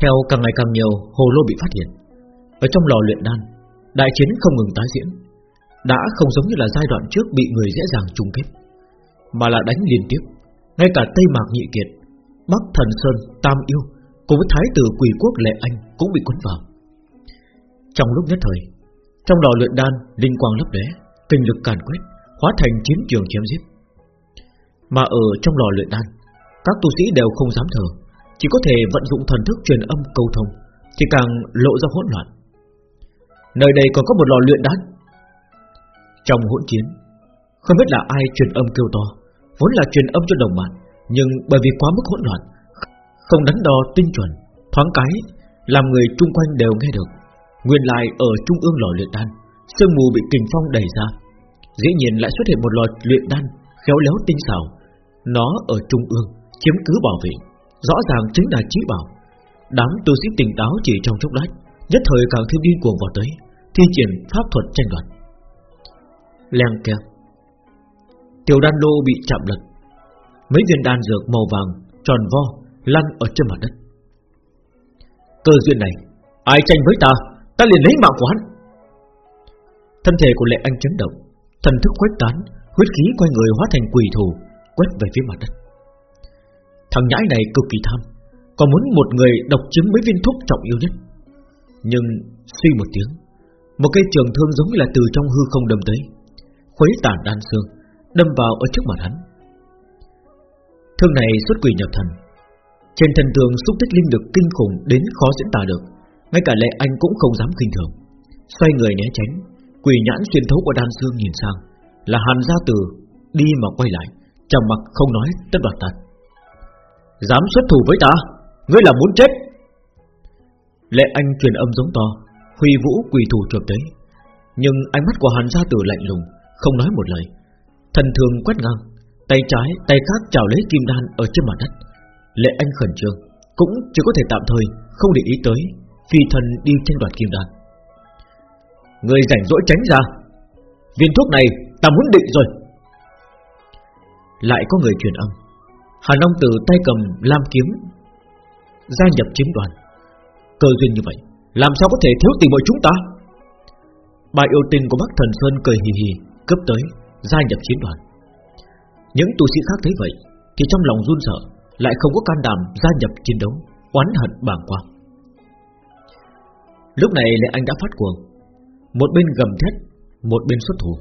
Theo càng ngày càng nhiều hồ lô bị phát hiện. Ở trong lò luyện đan Đại chiến không ngừng tái diễn. Đã không giống như là giai đoạn trước bị người dễ dàng chung kết Mà là đánh liên tiếp. Ngay cả Tây Mạc Nhị Kiệt Bắc Thần Sơn, Tam Yêu Cùng với Thái tử Quỷ Quốc Lệ Anh cũng bị cuốn vào. Trong lúc nhất thời Trong lò luyện đan Linh quang lấp lóe Kinh lực càn quét Hóa thành chiến trường chém giết. Mà ở trong lò luyện đan Các tu sĩ đều không dám thở chỉ có thể vận dụng thần thức truyền âm câu thông, Thì càng lộ ra hỗn loạn. Nơi đây còn có một lò luyện đan. Trong hỗn chiến, Không biết là ai truyền âm kêu to, Vốn là truyền âm cho đồng bạn, Nhưng bởi vì quá mức hỗn loạn, Không đánh đo tinh chuẩn, Thoáng cái, Làm người chung quanh đều nghe được. Nguyên lại ở trung ương lò luyện đan, Sương mù bị kình phong đẩy ra. Dĩ nhiên lại xuất hiện một lò luyện đan Khéo léo tinh xảo. Nó ở trung ương, Chiếm cứ bảo vệ. Rõ ràng chính là trí bảo. Đám tu sĩ tỉnh táo chỉ trong chốc lát, Nhất thời càng thêm điên cuồng vào tới, Thi triển pháp thuật tranh đoạt. Leng keng. Tiểu đan đô bị chạm lật Mấy viên đan dược màu vàng, Tròn vo, lăn ở trên mặt đất. Cơ duyên này, Ai tranh với ta Ta liền lấy mạng của hắn. Thân thể của lệ anh chấn động, Thần thức khuếch tán, Huyết khí quay người hóa thành quỷ thù, Quét về phía mặt đất. Thằng nhãi này cực kỳ tham, Còn muốn một người độc chiếm mấy viên thuốc trọng yêu nhất. Nhưng suy một tiếng, Một cây trường thương giống như là từ trong hư không đâm tới, Khuấy tản đan xương, Đâm vào ở trước mặt hắn. Thương này xuất quỷ nhập thần. Trên thần tường xúc tích linh lực kinh khủng Đến khó diễn tả được, Ngay cả lệ anh cũng không dám kinh thường. Xoay người né tránh, Quỷ nhãn xuyên thấu qua đan xương nhìn sang, Là hàn gia tử Đi mà quay lại chào mặt không nói tất đoạt tạt Dám xuất thủ với ta? Ngươi là muốn chết? Lệ anh truyền âm giống to. Huy vũ quỳ thủ trượt tới Nhưng ánh mắt của hàn gia tử lạnh lùng Không nói một lời. Thần thường quét ngang Tay trái, tay khác chào lấy kim đan ở trên mặt đất. Lệ anh khẩn trương Cũng chỉ có thể tạm thời Không để ý tới Phi thần đi tranh đoạt kim đan. Người rảnh rỗi tránh ra. Viên thuốc này ta muốn định rồi. Lại có người truyền âm. Hà Long từ tay cầm lam kiếm, Gia nhập chiến đoàn. Cơ duyên như vậy, Làm sao có thể thiếu tình mọi chúng ta? Bà yêu tình của Bắc Thần Sơn cười hì hì Cấp tới, gia nhập chiến đoàn. Những tu sĩ khác thấy vậy, Thì trong lòng run sợ, Lại không có can đảm gia nhập chiến đấu, Oán hận bàng quang. Lúc này Lệ Anh đã phát cuồng. Một bên gầm thét, Một bên xuất thủ.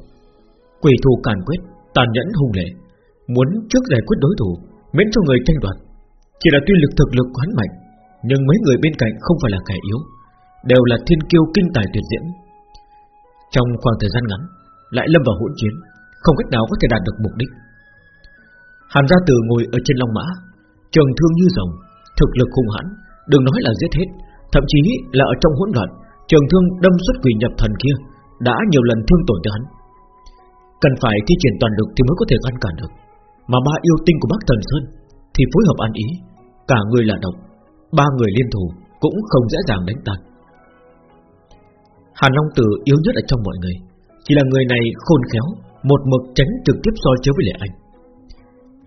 Quỷ thù càn quyết Tàn nhẫn hung lệ, Muốn trước giải quyết đối thủ Miễn cho người tranh đoạt. Chỉ là tuy lực thực lực quán mạnh, Nhưng mấy người bên cạnh không phải là kẻ yếu, Đều là thiên kiêu kinh tài tuyệt diễm. Trong khoảng thời gian ngắn, Lại lâm vào hỗn chiến, Không cách nào có thể đạt được mục đích. Hàn gia tử ngồi ở trên long mã, Trường thương như rồng, Thực lực hung hãn, Đừng nói là giết hết, Thậm chí là ở trong hỗn loạn, Trường thương đâm xuất quỷ nhập thần kia Đã nhiều lần thương tổn tới hắn. Cần phải thi triển toàn lực thì mới có thể ngăn cản được. Mà ba yêu tinh của Bắc Thần Sơn Thì phối hợp ăn ý. Cả người là độc, Ba người liên thủ cũng không dễ dàng đánh tan. Hàn Long Tử yếu nhất ở trong mọi người, Chỉ là người này khôn khéo, Một mực tránh trực tiếp so chiếu với Lệ Anh.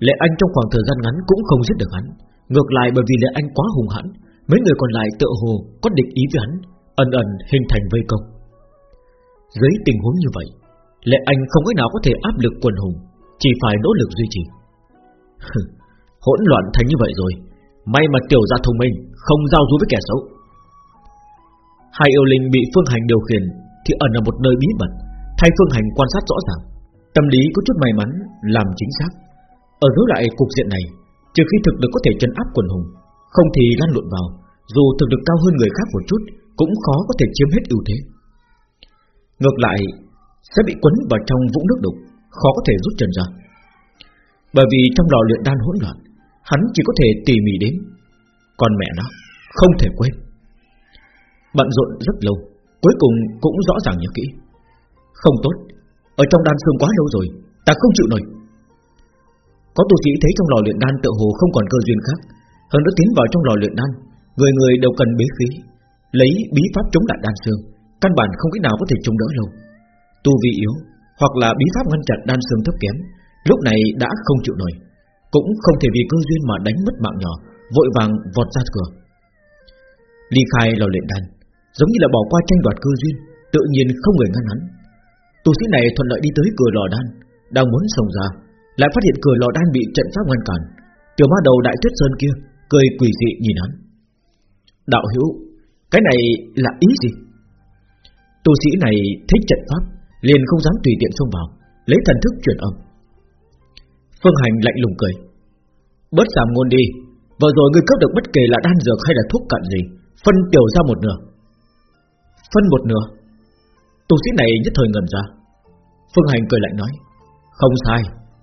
Lệ Anh trong khoảng thời gian ngắn Cũng không giết được hắn, Ngược lại bởi vì Lệ Anh quá hùng hãn, Mấy người còn lại tựa hồ có địch ý với hắn, Ẩn ẩn hình thành vây công. Dưới tình huống như vậy, Lệ Anh không cách nào có thể áp lực quần hùng chỉ phải nỗ lực duy trì. Hỗn loạn thành như vậy rồi. May mà tiểu gia thông minh, Không giao du với kẻ xấu. Hai yêu linh bị Phương Hành điều khiển Thì ẩn ở một nơi bí mật, Thay Phương Hành quan sát rõ ràng. Tâm lý có chút may mắn, làm chính xác. Ở đối lại cục diện này, Trừ khi thực lực có thể chân áp quần hùng, Không thì lan lộn vào. Dù thực lực cao hơn người khác một chút, Cũng khó có thể chiếm hết ưu thế. Ngược lại, Sẽ bị quấn vào trong vũng nước đục. Khó có thể rút chân ra. Bởi vì trong lò luyện đan hỗn loạn, Hắn chỉ có thể tỉ mỉ đến. Còn mẹ nó, Không thể quên. Bận rộn rất lâu, Cuối cùng cũng rõ ràng nhớ kỹ. Không tốt, Ở trong đan xương quá lâu rồi, Ta không chịu nổi. Có tu sĩ thấy trong lò luyện đan tự hồ không còn cơ duyên khác, Hơn nữa tiến vào trong lò luyện đan, Người người đều cần bế khí, Lấy bí pháp chống lại đan xương, Căn bản không cách nào có thể chống đỡ lâu. Tu vi yếu hoặc là bí pháp ngăn chặn đan xương thấp kém, Lúc này đã không chịu nổi, Cũng không thể vì cơ duyên mà đánh mất mạng nhỏ, Vội vàng vọt ra cửa. Ly khai lò luyện đan, Giống như là bỏ qua tranh đoạt cơ duyên, Tự nhiên không người ngăn hắn. Tu sĩ này thuận lợi đi tới cửa lò đan, Đang muốn xông ra, Lại phát hiện cửa lò đan bị trận pháp ngăn cản. Tiểu ma đầu đại tuyết sơn kia Cười quỷ dị nhìn hắn. Đạo hữu, Cái này là ý gì? Tu sĩ này thích trận pháp Liền không dám tùy tiện xông vào, Lấy thần thức truyền âm. Phương Hành lạnh lùng cười. Bớt giảm ngôn đi, Vừa rồi ngươi cướp được bất kể là đan dược hay là thuốc cạn gì, Phân tiểu ra một nửa. Phân một nửa? Tu sĩ này nhất thời ngẩn ra. Phương Hành cười lạnh nói. Không sai,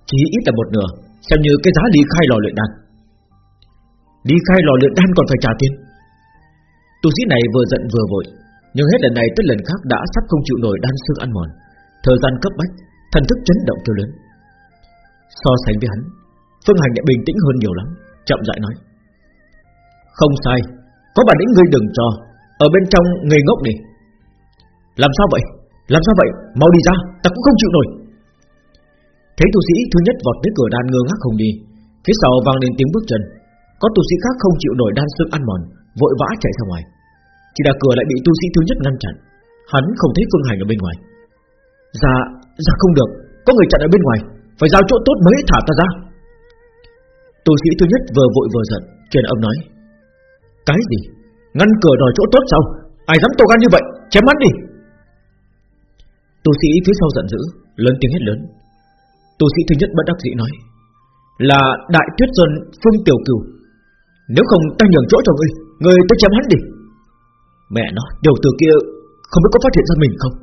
Chỉ ít là một nửa, Xem như cái giá đi khai lò luyện đan. Đi khai lò luyện đan còn phải trả tiền. Tu sĩ này vừa giận vừa vội, Nhưng hết lần này tới lần khác đã sắp không chịu nổi đan xương ăn mòn. Thời gian cấp bách, Thần thức chấn động kêu lớn. So sánh với hắn, Phương Hành đã bình tĩnh hơn nhiều lắm, Chậm rãi nói. Không sai, Có bản lĩnh ngươi đừng cho, Ở bên trong người ngốc đi. Làm sao vậy? Làm sao vậy? Mau đi ra, Ta cũng không chịu nổi. Thấy tu sĩ thứ nhất vọt tới cửa đan ngơ ngác không đi, Phía sau vang lên tiếng bước chân. Có tu sĩ khác không chịu nổi đan xương ăn mòn, Vội vã chạy ra ngoài. Chỉ là cửa lại bị tu sĩ thứ nhất ngăn chặn, Hắn không thấy phương hành ở bên ngoài. Dạ, dạ không được. Có người chặn ở bên ngoài. Phải giao chỗ tốt mới thả ta ra. Tù sĩ thứ nhất vừa vội vừa giận. Truyền âm nói Cái gì? Ngăn cửa đòi chỗ tốt sao? Ai dám tổ gan như vậy? Chém mắt đi. Tù sĩ phía sau giận dữ Lớn tiếng hết lớn. Tù sĩ thứ nhất bất đắc dĩ nói Là Đại Tuyết Sơn Phương Tiểu Cửu. Nếu không ta nhường chỗ cho ngươi Ngươi tới chém hắn đi. Mẹ nó, điều từ kia Không biết có phát hiện ra mình không?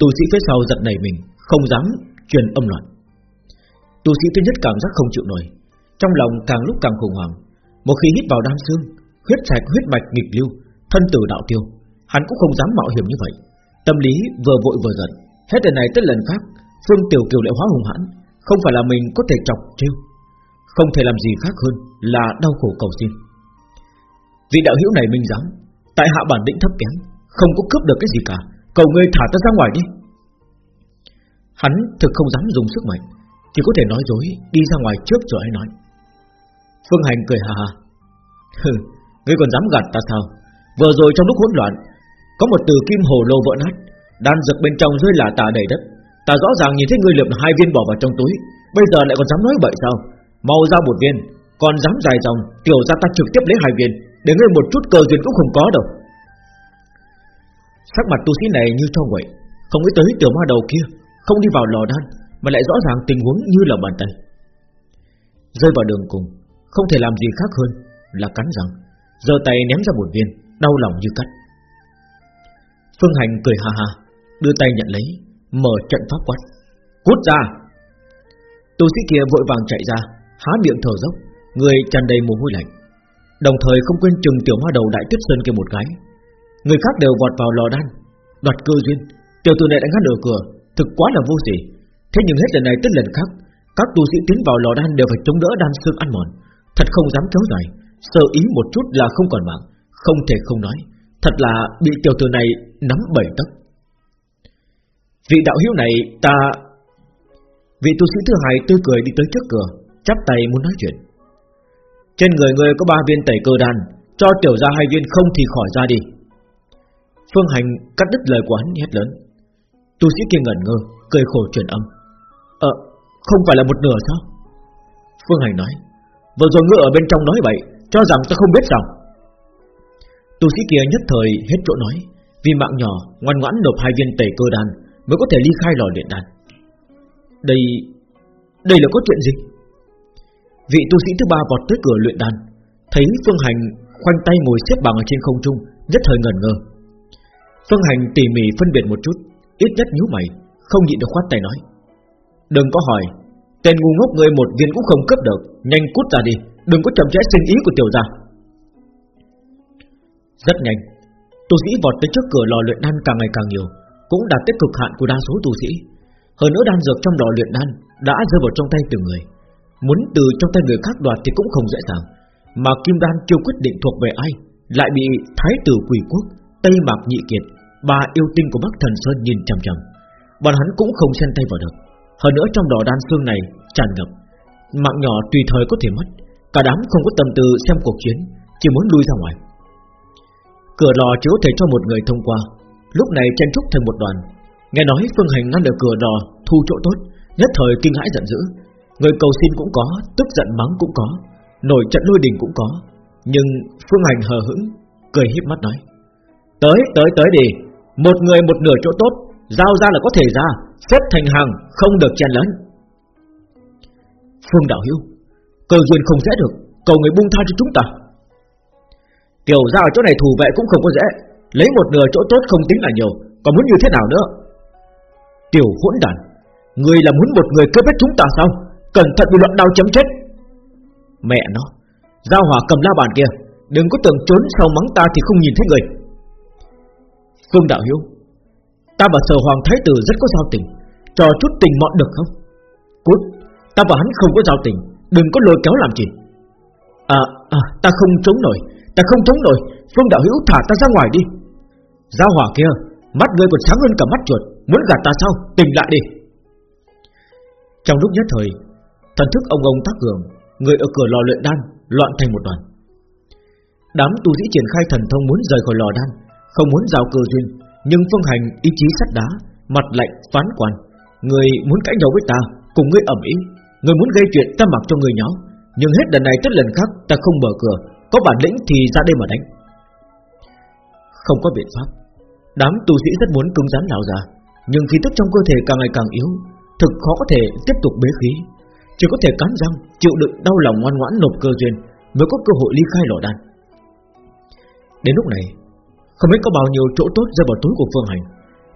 Tu sĩ phía sau giật nảy mình, Không dám truyền âm loạn. Tu sĩ thứ nhất cảm giác không chịu nổi, Trong lòng càng lúc càng khủng hoảng. Một khi hít vào đan xương, Huyết sạch, huyết mạch nghịch lưu, Thân tử đạo tiêu, Hắn cũng không dám mạo hiểm như vậy. Tâm lý vừa vội vừa giận, Hết lần này tới lần khác, Phương Tiểu Kiều lại hóa hùng hãn, Không phải là mình có thể chọc trêu, Không thể làm gì khác hơn là đau khổ cầu xin. Vị đạo hữu này minh dám Tại hạ bản định thấp kém, Không có cướp được cái gì cả. Cầu ngươi thả ta ra ngoài đi. Hắn thực không dám dùng sức mạnh Chỉ có thể nói dối Đi ra ngoài trước rồi hãy nói. Phương Hành cười hà hà Hừ, ngươi còn dám gạt ta sao? Vừa rồi trong lúc hỗn loạn Có một từ kim hồ lô vỡ nát Đan dược bên trong rơi là tà đầy đất. Ta rõ ràng nhìn thấy ngươi lượm hai viên bỏ vào trong túi Bây giờ lại còn dám nói bậy sao? Mau ra một viên Còn dám dài dòng Tiểu ra ta trực tiếp lấy hai viên Để ngươi một chút cơ duyên cũng không có đâu. Sắc mặt tu sĩ này như cho quậy Không nghĩ tới tiểu ma đầu kia, Không đi vào lò đan, Mà lại rõ ràng tình huống như là bàn tay. Rơi vào đường cùng, Không thể làm gì khác hơn Là cắn răng, giơ tay ném ra một viên, Đau lòng như cắt. Phương Hành cười ha ha, Đưa tay nhận lấy, Mở trận pháp quát, Cút ra! Tu sĩ kia vội vàng chạy ra, Há miệng thở dốc, Người tràn đầy mồ hôi lạnh, Đồng thời không quên chừng tiểu ma đầu đại tuyết sơn kia một cái Người khác đều vọt vào lò đan. Đoạt cơ duyên. Tiểu tử này đã ngăn ở cửa. Thực quá là vô sỉ. Thế nhưng hết lần này tới lần khác, Các tu sĩ tiến vào lò đan đều phải chống đỡ đan xương ăn mòn. Thật không dám kéo dài. Sợ ý một chút là không còn mạng. Không thể không nói. Thật là bị tiểu tử này nắm bảy tấc. Vị đạo hiếu này ta Vị tu sĩ thứ hai tươi cười đi tới trước cửa, Chắp tay muốn nói chuyện. Trên người người có ba viên tẩy cơ đan, Cho tiểu ra hai viên không thì khỏi ra đi. Phương Hành cắt đứt lời của hắn hét lớn. Tu sĩ kia ngẩn ngơ, Cười khổ truyền âm. Ờ không phải là một nửa sao? Phương Hành nói. Vừa rồi ngựa ở bên trong nói vậy, Cho rằng ta không biết sao? Tu sĩ kia nhất thời hết chỗ nói, Vì mạng nhỏ ngoan ngoãn nộp hai viên tẩy cơ đan Mới có thể ly khai lò luyện đan. Đây Đây là có chuyện gì? Vị tu sĩ thứ ba vọt tới cửa luyện đan, Thấy Phương Hành khoanh tay ngồi xếp bằng ở trên không trung, Nhất thời ngẩn ngơ. Phương Hành tỉ mỉ phân biệt một chút, Ít nhất nhíu mày, Không nhịn được khoát tay nói. Đừng có hỏi, Tên ngu ngốc người một viên cũng không cướp được, Nhanh cút ra đi, Đừng có chậm trễ sinh ý của tiểu gia. Rất nhanh, Tu sĩ vọt tới trước cửa lò luyện đan càng ngày càng nhiều, Cũng đạt tới cực hạn của đa số tu sĩ. Hơn nữa đan dược trong lò luyện đan Đã rơi vào trong tay từng người. Muốn từ trong tay người khác đoạt thì cũng không dễ dàng, Mà kim đan chưa quyết định thuộc về ai, Lại bị thái tử quỷ quốc, Tây mạc nhị kiệt Ba yêu tinh của Bắc Thần Sơn nhìn chằm chằm. Bọn hắn cũng không xen tay vào được. Hơn nữa trong đỏ đan xương này tràn ngập. Mạng nhỏ tùy thời có thể mất. Cả đám không có tâm tư xem cuộc chiến, Chỉ muốn lui ra ngoài. Cửa lò chỉ có thể cho một người thông qua. Lúc này chen trúc thành một đoàn. Nghe nói Phương Hành ngăn được cửa lò, Thu chỗ tốt. Nhất thời kinh hãi giận dữ. Người cầu xin cũng có, Tức giận mắng cũng có. Nổi trận lôi đình cũng có. Nhưng Phương Hành hờ hững, Cười híp mắt nói, Tới tới tới đi. Một người một nửa chỗ tốt, Giao ra là có thể ra Xếp thành hàng, không được chen lấn. Phương Đạo Hữu Cơ duyên không dễ được, Cầu người buông tha cho chúng ta. Kiểu ra ở chỗ này thủ vệ cũng không có dễ Lấy một nửa chỗ tốt không tính là nhiều, Còn muốn như thế nào nữa? Tiểu hỗn đàn, Người là muốn một người cướp hết chúng ta sao? Cẩn thận bị loạn đau chấm chết. Mẹ nó, Giao hỏa cầm la bàn kia, Đừng có tưởng trốn sau mắng ta thì không nhìn thấy người. Phương Đạo Hiếu Ta và sở hoàng thái tử rất có giao tình cho chút tình mọn được không? Cút Ta và hắn không có giao tình Đừng có lôi kéo làm gì. À, à ta không chống nổi Ta không chống nổi Phương Đạo hiếu thả ta ra ngoài đi. Giao hỏa kia Mắt ngươi còn sáng hơn cả mắt chuột Muốn gạt ta sao? Tỉnh lại đi. Trong lúc nhất thời Thần thức ông ông tác cường Người ở cửa lò luyện đan Loạn thành một đoàn. Đám tu sĩ triển khai thần thông muốn rời khỏi lò đan không muốn giao cơ duyên, Nhưng phương hành ý chí sắt đá, Mặt lạnh phán quan. Người muốn cãi nhau với ta, Cùng ngươi ẩm ý. Người muốn gây chuyện, ta mặc cho người nháo. Nhưng hết lần này tới lần khác, ta không mở cửa. Có bản lĩnh thì ra đây mà đánh. Không có biện pháp. Đám tu sĩ rất muốn cứng rắn lão già Nhưng khí tức trong cơ thể càng ngày càng yếu. Thực khó có thể tiếp tục bế khí. Chỉ có thể cắn răng, Chịu đựng đau lòng ngoan ngoãn nộp cơ duyên, Mới có cơ hội ly khai lò đan. Đến lúc này không biết có bao nhiêu chỗ tốt rơi vào túi của Phương Hành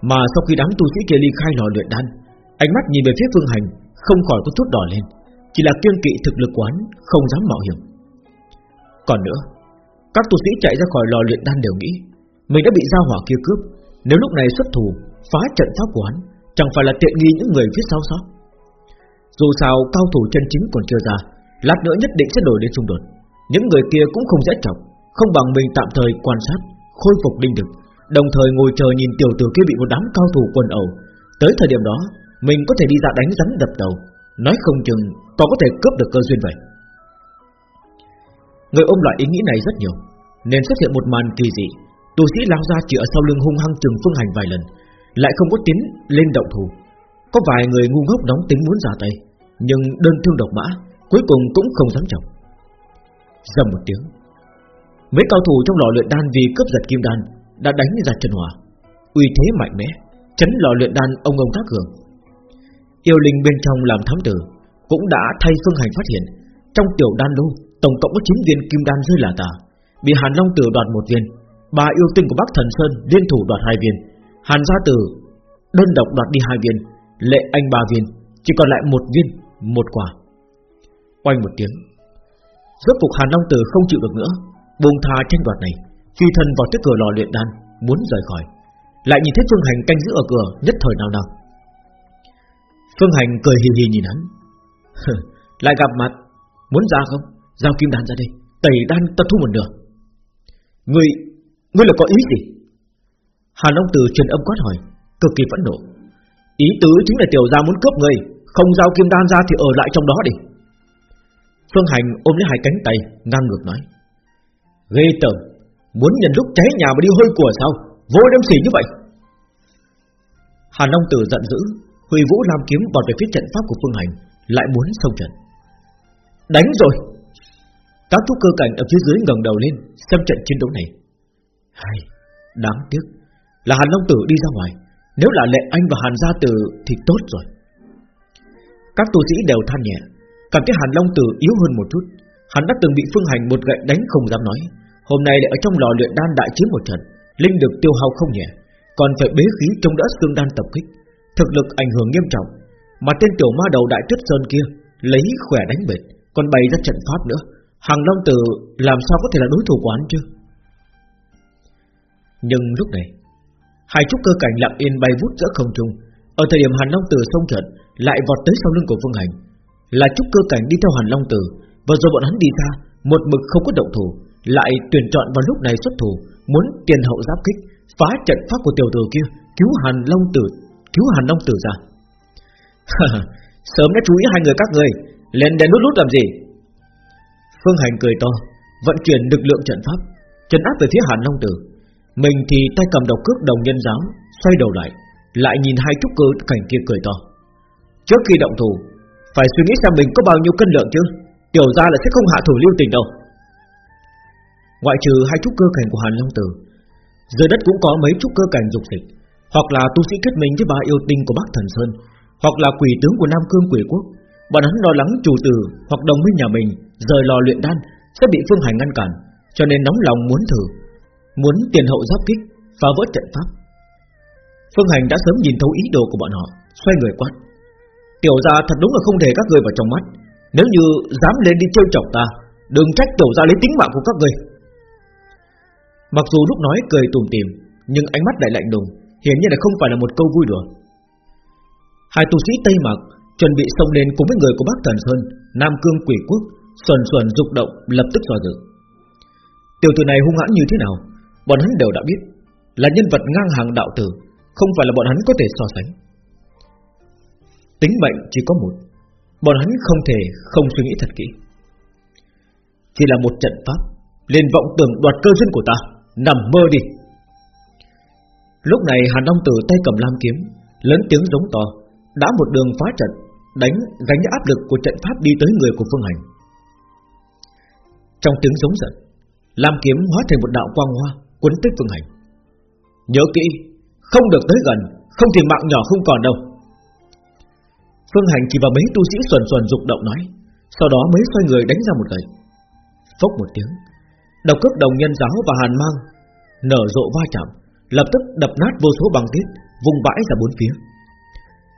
Mà sau khi đám tu sĩ kia ly khai lò luyện đan Ánh mắt nhìn về phía Phương Hành Không khỏi có chút đỏ lên Chỉ là kiêng kỵ thực lực quán Không dám mạo hiểm. Còn nữa Các tu sĩ chạy ra khỏi lò luyện đan đều nghĩ Mình đã bị giao hỏa kia cướp Nếu lúc này xuất thủ phá trận pháp quán Chẳng phải là tiện nghi những người phía sau sao? Dù sao cao thủ chân chính còn chưa ra Lát nữa nhất định sẽ đổi đến xung đột Những người kia cũng không dễ chọc, Không bằng mình tạm thời quan sát. Khôi phục linh lực, Đồng thời ngồi chờ nhìn tiểu tử kia bị một đám cao thủ quần ẩu. Tới thời điểm đó, Mình có thể đi ra đánh rắn đập đầu. Nói không chừng còn có thể cướp được cơ duyên vậy. Người ôm loại ý nghĩ này rất nhiều, Nên xuất hiện một màn kỳ dị. Tu sĩ lao ra chỉ ở sau lưng hung hăng trường phương hành vài lần, Lại không có tiến lên động thủ. Có vài người ngu ngốc nóng tính muốn ra tay, Nhưng đơn thương độc mã Cuối cùng cũng không dám chọc. Dầm một tiếng Mấy cao thủ trong lò luyện đan vì cướp giật kim đan Đã đánh ra chân hòa. Uy thế mạnh mẽ Chấn lò luyện đan ông ông các hưởng. Yêu linh bên trong làm thám tử Cũng đã thay phương hành phát hiện. Trong tiểu đan lô Tổng cộng có 9 viên kim đan rơi là tà. Bị Hàn Long Tử đoạt một viên Bà yêu tinh của Bắc Thần Sơn liên thủ đoạt hai viên. Hàn Gia Tử đơn độc đoạt đi hai viên Lệ Anh ba viên Chỉ còn lại một viên, một quả. Quanh một tiếng Rốt cục Hàn Long Tử không chịu được nữa. Buông tha tranh đoạt này, Phi thân vào tới cửa lò luyện đan, Muốn rời khỏi. Lại nhìn thấy Phương Hành canh giữ ở cửa Nhất thời nào nào Phương Hành cười hì hì nhìn hắn. Lại gặp mặt, Muốn ra không? Giao kim đan ra đây, Tẩy đan ta thu một nửa. Ngươi Ngươi là có ý gì? Hà Long từ truyền âm quát hỏi, Cực kỳ phẫn nộ. Ý tứ chính là tiểu gia muốn cướp ngươi, Không giao kim đan ra thì ở lại trong đó đi. Phương Hành ôm lấy hai cánh tay, Ngang ngược nói. Ghê tởm. Muốn nhận lúc cháy nhà mà đi hôi của sao? Vô đem xỉ như vậy. Hàn Long Tử giận dữ, Huy Vũ Lam kiếm vào về phía trận pháp của Phương Hành, Lại muốn xông trận. Đánh rồi. Các thúc cơ cảnh ở phía dưới ngẩng đầu lên, Xem trận chiến đấu này. Hay, Đáng tiếc, Là Hàn Long Tử đi ra ngoài. Nếu là Lệ Anh và Hàn Gia Tử thì tốt rồi. Các tu sĩ đều than nhẹ. Cảm thấy Hàn Long Tử yếu hơn một chút. Hắn đã từng bị Phương Hành một gậy đánh không dám nói. Hôm nay lại ở trong lò luyện đan đại chiến một trận, Linh được tiêu hao không nhẹ, Còn phải bế khí trong đỡ xương đan tập kích, Thực lực ảnh hưởng nghiêm trọng. Mà tên tiểu ma đầu đại tuyết sơn kia Lấy khỏe đánh bệt, Còn bày ra trận pháp nữa. Hàng Long Tử làm sao có thể là đối thủ của hắn chứ? Nhưng lúc này, Hai trúc cơ cảnh lặng yên bay vút giữa không trung. Ở thời điểm Hàn Long Tử xông trận, Lại vọt tới sau lưng của Phương Hành. Là trúc cơ cảnh đi theo Hàn Long Tử, Và rồi bọn hắn đi ra, Một mực không có động thủ. Lại tuyển chọn vào lúc này xuất thủ, Muốn tiền hậu giáp kích, Phá trận pháp của tiểu tử kia, Cứu Hàn Long Tử, Cứu Hàn Long Tử ra. Sớm đã chú ý hai người các người, Lên đèn nút nút làm gì? Phương Hành cười to, Vận chuyển lực lượng trận pháp, Trấn áp về phía Hàn Long Tử. Mình thì tay cầm độc cước đồng nhân giáo, Xoay đầu lại Lại nhìn hai trúc cơ cảnh kia cười to. Trước khi động thủ, Phải suy nghĩ xem mình có bao nhiêu cân lượng chứ, Tiểu ra là sẽ không hạ thủ lưu tình đâu. Ngoại trừ hai trúc cơ cảnh của Hàn Long Tử, Dưới đất cũng có mấy trúc cơ cảnh dục dịch, Hoặc là tu sĩ kết minh với ba yêu tinh của Bắc Thần Sơn, Hoặc là quỷ tướng của Nam Cương Quỷ Quốc. Bọn hắn lo lắng chủ tử hoặc đồng minh nhà mình Rời lò luyện đan Sẽ bị Phương Hành ngăn cản, Cho nên nóng lòng muốn thử, Muốn tiền hậu giáp kích, Phá vỡ trận pháp. Phương Hành đã sớm nhìn thấu ý đồ của bọn họ, Xoay người quát. Tiểu gia thật đúng là không thể các người vào trong mắt. Nếu như dám lên đi trêu chọc ta, Đừng trách tiểu gia lấy tính mạng của các người Mặc dù lúc nói cười tùm tìm Nhưng ánh mắt lại lạnh lùng, Hiển nhiên là không phải là một câu vui đùa. Hai tu sĩ Tây Mạc Chuẩn bị xông lên cùng với người của Bắc Thần Sơn, Nam Cương Quỷ Quốc Xuân xuân dục động lập tức dò dự. Tiểu tử này hung hãn như thế nào? Bọn hắn đều đã biết, Là nhân vật ngang hàng đạo tử, Không phải là bọn hắn có thể so sánh. Tính mệnh chỉ có một, Bọn hắn không thể không suy nghĩ thật kỹ. Chỉ là một trận pháp, liền vọng tưởng đoạt cơ duyên của ta. Nằm mơ đi. Lúc này Hàn Long Tử tay cầm lam kiếm, Lớn tiếng giống to, Đã một đường phá trận, Đánh gánh áp lực của trận pháp đi tới người của Phương Hành. Trong tiếng giống giận, Lam kiếm hóa thành một đạo quang hoa, Quấn tới Phương Hành. Nhớ kỹ, Không được tới gần, Không thì mạng nhỏ không còn đâu. Phương Hành chỉ vào mấy tu sĩ xuẩn xuẩn dục động nói, Sau đó mới xoay người đánh ra một gậy. Phốc một tiếng Độc cước đồng nhân giáo và hàn mang, Nở rộ va chạm, Lập tức đập nát vô số băng tiết Vùng vãi ra bốn phía.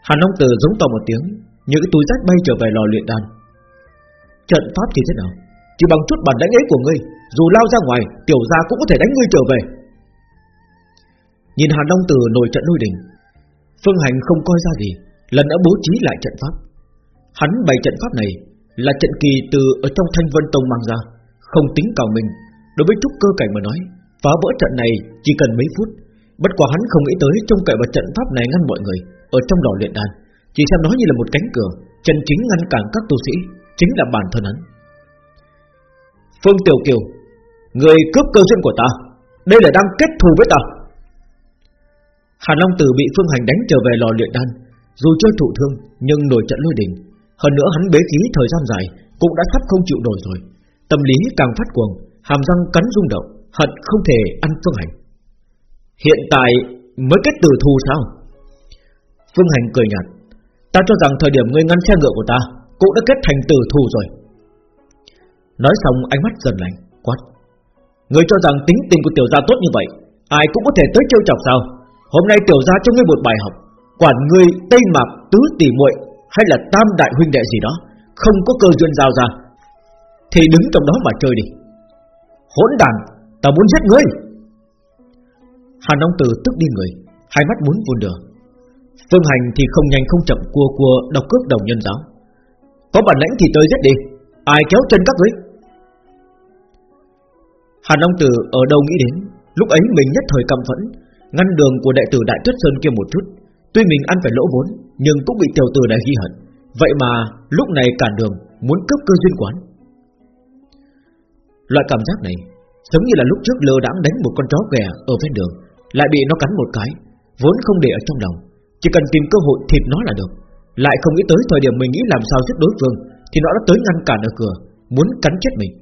Hàn Long Tử giống to một tiếng Những túi rách bay trở về lò luyện đan. Trận pháp thì thế nào? Chỉ bằng chút bản đánh ấy của ngươi, Dù lao ra ngoài, Tiểu gia cũng có thể đánh ngươi trở về. Nhìn Hàn Long Tử nổi trận lôi đình, Phương Hành không coi ra gì, Lần đã bố trí lại trận pháp. Hắn bày trận pháp này Là trận kỳ từ ở trong thanh vân tông mang ra, Không tính cào mình Đối với trúc cơ cảnh mà nói, Phá vỡ trận này chỉ cần mấy phút. Bất quá hắn không nghĩ tới trông cậy vào trận pháp này ngăn mọi người Ở trong lò luyện đan. Chỉ xem nó như là một cánh cửa, Chân chính ngăn cản các tu sĩ, Chính là bản thân hắn. Phương Tiểu Kiều, Người cướp cơ duyên của ta, Đây là đang kết thù với ta. Hàn Long Tử bị Phương Hành đánh trở về lò luyện đan, Dù chơi thụ thương, Nhưng nổi trận lôi đình. Hơn nữa hắn bế khí thời gian dài, Cũng đã sắp không chịu nổi rồi. Tâm lý càng phát cuồng Hàm răng cắn rung động, Hận không thể ăn Phương Hành. Hiện tại mới kết tử thù sao? Phương Hành cười nhạt, Ta cho rằng thời điểm ngươi ngăn xe ngựa của ta Cũng đã kết thành tử thù rồi. Nói xong, ánh mắt dần lạnh, Quát. Ngươi cho rằng tính tình của tiểu gia tốt như vậy, Ai cũng có thể tới trêu chọc sao? Hôm nay tiểu gia cho ngươi một bài học, Quản ngươi Tây Mạc Tứ Tỷ muội Hay là Tam Đại Huynh Đệ gì đó, Không có cơ duyên giao ra. Thì đứng trong đó mà chơi đi. Hỗn đàn, Ta muốn giết ngươi. Hàn Long Tử tức đi người, Hai mắt muốn vun đường Phương Hành thì không nhanh không chậm cua cua độc cướp đồng nhân giáo. Có bản lãnh thì tới giết đi, Ai kéo chân các ngươi? Hàn Long Tử ở đâu nghĩ đến, Lúc ấy mình nhất thời căm phẫn, Ngăn đường của đệ tử Đại Tuyết Sơn kia một chút. Tuy mình ăn phải lỗ vốn, Nhưng cũng bị tiểu tử này ghi hận. Vậy mà lúc này cản đường Muốn cướp cơ duyên quán. Loại cảm giác này, Giống như là lúc trước lơ đãng đánh một con chó ghẻ Ở ven đường, Lại bị nó cắn một cái, Vốn không để ở trong lòng. Chỉ cần tìm cơ hội thịt nó là được. Lại không nghĩ tới thời điểm mình nghĩ làm sao giết đối phương, Thì nó đã tới ngăn cản ở cửa, Muốn cắn chết mình.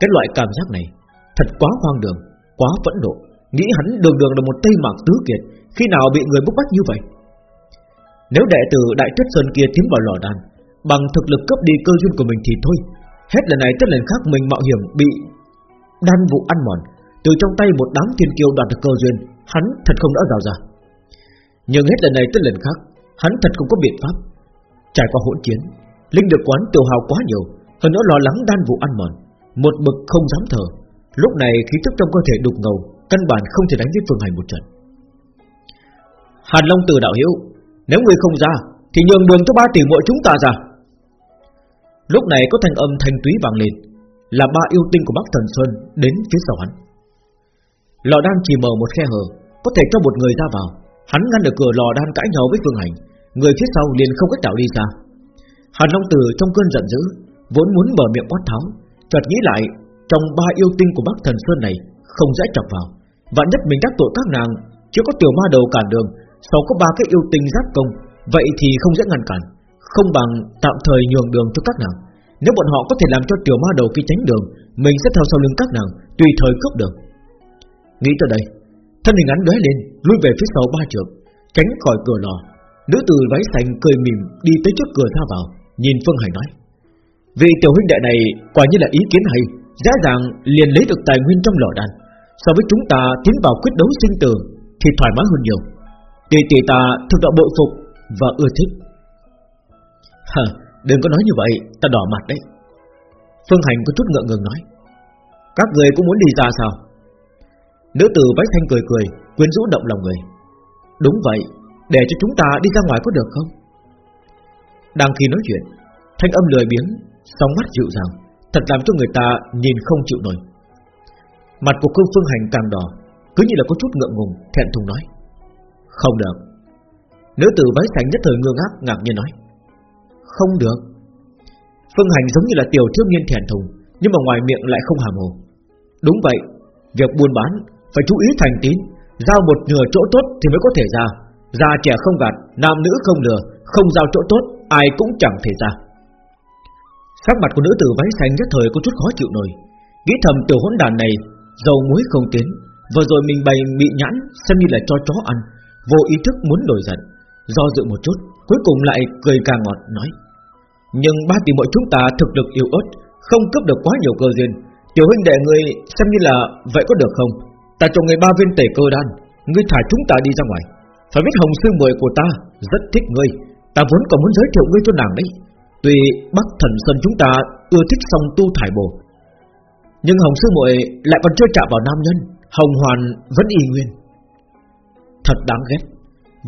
Cái loại cảm giác này, Thật quá hoang đường, Quá phẫn nộ. Nghĩ hắn đường đường là một tây mạc tứ kiệt, Khi nào bị người bức bách như vậy? Nếu đệ tử Đại Tuyết Sơn kia tiến vào lò đan, Bằng thực lực cấp đi cơ duyên của mình thì thôi. Hết lần này tới lần khác mình mạo hiểm bị đan vụ ăn mòn. Từ trong tay một đám thiên kiêu đoạt được cơ duyên, Hắn thật không đã rào ra Nhưng hết lần này tới lần khác, Hắn thật không có biện pháp. Trải qua hỗn chiến, Linh được quán tiêu hào quá nhiều, Hơn nữa lo lắng đan vụ ăn mòn. Một bực không dám thở, Lúc này khí tức trong cơ thể đục ngầu, Căn bản không thể đánh với Phương Hành một trận. Hàn Long từ đạo hiểu Nếu người không ra, Thì nhường đường cho ba tỷ muội chúng ta ra. Lúc này có thanh âm thanh túy vang lên, Là ba yêu tinh của Bắc Thần Sơn Đến phía sau hắn. Lò đan chỉ mở một khe hở, Có thể cho một người ra vào. Hắn ngăn được cửa lò đan cãi nhau với Phương Hành, Người phía sau liền không cách nào đi ra Hàn Long Tử trong cơn giận dữ, Vốn muốn mở miệng quát tháo, Chợt nghĩ lại, Trong ba yêu tinh của Bắc Thần Sơn này Không dễ chọc vào. Vạn nhất mình đắc tội các nàng, Chưa có tiểu ma đầu cản đường, Sau có ba cái yêu tinh giáp công, Vậy thì không dễ ngăn cản. Không bằng tạm thời nhường đường cho các nàng. Nếu bọn họ có thể làm cho tiểu ma đầu kia tránh đường, Mình sẽ theo sau lưng các nàng, Tùy thời cướp đường Nghĩ tới đây, Thân hình hắn lóe lên, Lui về phía sau ba trượng, Tránh khỏi cửa lò. Nữ tử váy xanh cười mỉm Đi tới trước cửa tha vào, Nhìn Phương hải nói, Vị tiểu huynh đệ này quả như là ý kiến hay, dễ dàng liền lấy được tài nguyên trong lò đan. So với chúng ta tiến vào quyết đấu sinh tử Thì thoải mái hơn nhiều. Tỷ tỷ ta thực đã bội phục Và ưa thích hờ, đừng có nói như vậy, Ta đỏ mặt đấy. Phương Hành có chút ngượng ngừng nói. Các người cũng muốn đi ra sao? Nữ tử váy thanh cười cười, Quyến rũ động lòng người. Đúng vậy, Để cho chúng ta đi ra ngoài có được không? Đang khi nói chuyện, Thanh âm lười biếng, Sóng mắt dịu dàng, Thật làm cho người ta nhìn không chịu nổi. Mặt của cô Phương Hành càng đỏ, Cứ như là có chút ngượng ngùng, Thẹn thùng nói. Không được. Nữ tử váy xanh nhất thời ngơ ngác, ngạc nhiên nói. Không được. Phương Hành giống như là tiểu thiếu niên thẹn thùng, Nhưng mà ngoài miệng lại không hàm hồ. Đúng vậy, Việc buôn bán phải chú ý thành tín, Giao một nửa chỗ tốt thì mới có thể ra. Già trẻ không gạt, Nam nữ không lừa, Không giao chỗ tốt, Ai cũng chẳng thể ra. Sắc mặt của nữ tử váy xanh nhất thời có chút khó chịu nổi. Nghĩ thầm tiểu hỗn đàn này, Dầu muối không tiến, Vừa rồi mình bày bị nhãn Xem như là cho chó ăn, Vô ý thức muốn nổi giận, Do dự một chút. Cuối cùng lại cười càng ngọt, nói, Nhưng ba tỷ mọi chúng ta thực lực yếu ớt, Không cướp được quá nhiều cơ duyên. Tiểu huynh đệ người xem như là Vậy có được không? Ta cho người ba viên tể cơ đan, Ngươi thả chúng ta đi ra ngoài. Phải biết hồng sư mười của ta Rất thích ngươi, Ta vốn còn muốn giới thiệu ngươi cho nàng đấy. Tuy Bắc Thần Sơn chúng ta ưa thích song tu thải bồ, Nhưng Hồng Sư muội lại còn chưa chạm vào nam nhân, Hồng Hoàn vẫn y nguyên. Thật đáng ghét.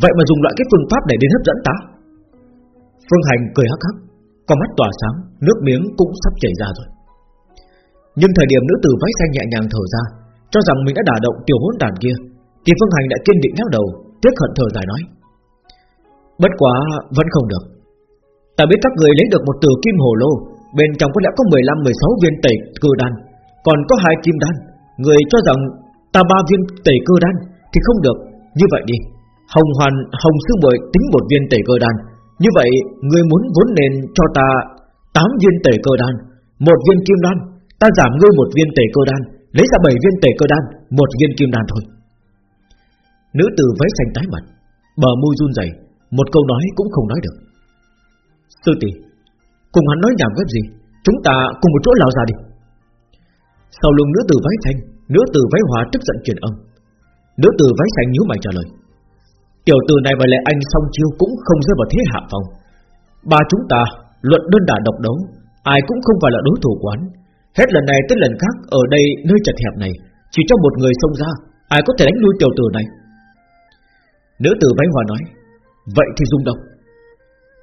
Vậy mà dùng loại cái phương pháp này đến hấp dẫn ta? Phương Hành cười hắc hắc, Con mắt tỏa sáng, Nước miếng cũng sắp chảy ra rồi. Nhưng thời điểm nữ tử váy xanh nhẹ nhàng thở ra, Cho rằng mình đã đả động tiểu hỗn đàn kia, Thì Phương Hành đã kiên định lắc đầu, Tiếc hận thở dài nói. Bất quá vẫn không được. Ta biết các người lấy được một từ kim hồ lô, Bên trong có lẽ có 15-16 viên tẩy cơ đan, Còn có hai kim đan. Người cho rằng ta ba viên tẩy cơ đan Thì không được, Như vậy đi. Hồng hoàn, hồng sư bội tính một viên tẩy cơ đan như vậy, người muốn vốn nền cho ta 8 viên tẩy cơ đan, một viên kim đan. Ta giảm ngươi một viên tẩy cơ đan, Lấy ra 7 viên tẩy cơ đan, một viên kim đan thôi. Nữ tử váy xanh tái mặt, Bờ môi run rẩy, Một câu nói cũng không nói được. Sư tỷ, Cùng hắn nói nhảm cái gì? Chúng ta cùng một chỗ lao ra đi. Sau lưng nữ tử váy xanh, Nữ tử váy hòa tức giận truyền âm. Nữ tử váy xanh nhíu mày trả lời. Tiểu tử này và lệ anh song chiêu Cũng không rơi vào thế hạ phòng Ba chúng ta luận đơn đả độc đấu, Ai cũng không phải là đối thủ quán Hết lần này tới lần khác, Ở đây nơi chật hẹp này, Chỉ cho một người xông ra, Ai có thể đánh lui tiểu tử này? Nữ tử váy hòa nói, Vậy thì rung động.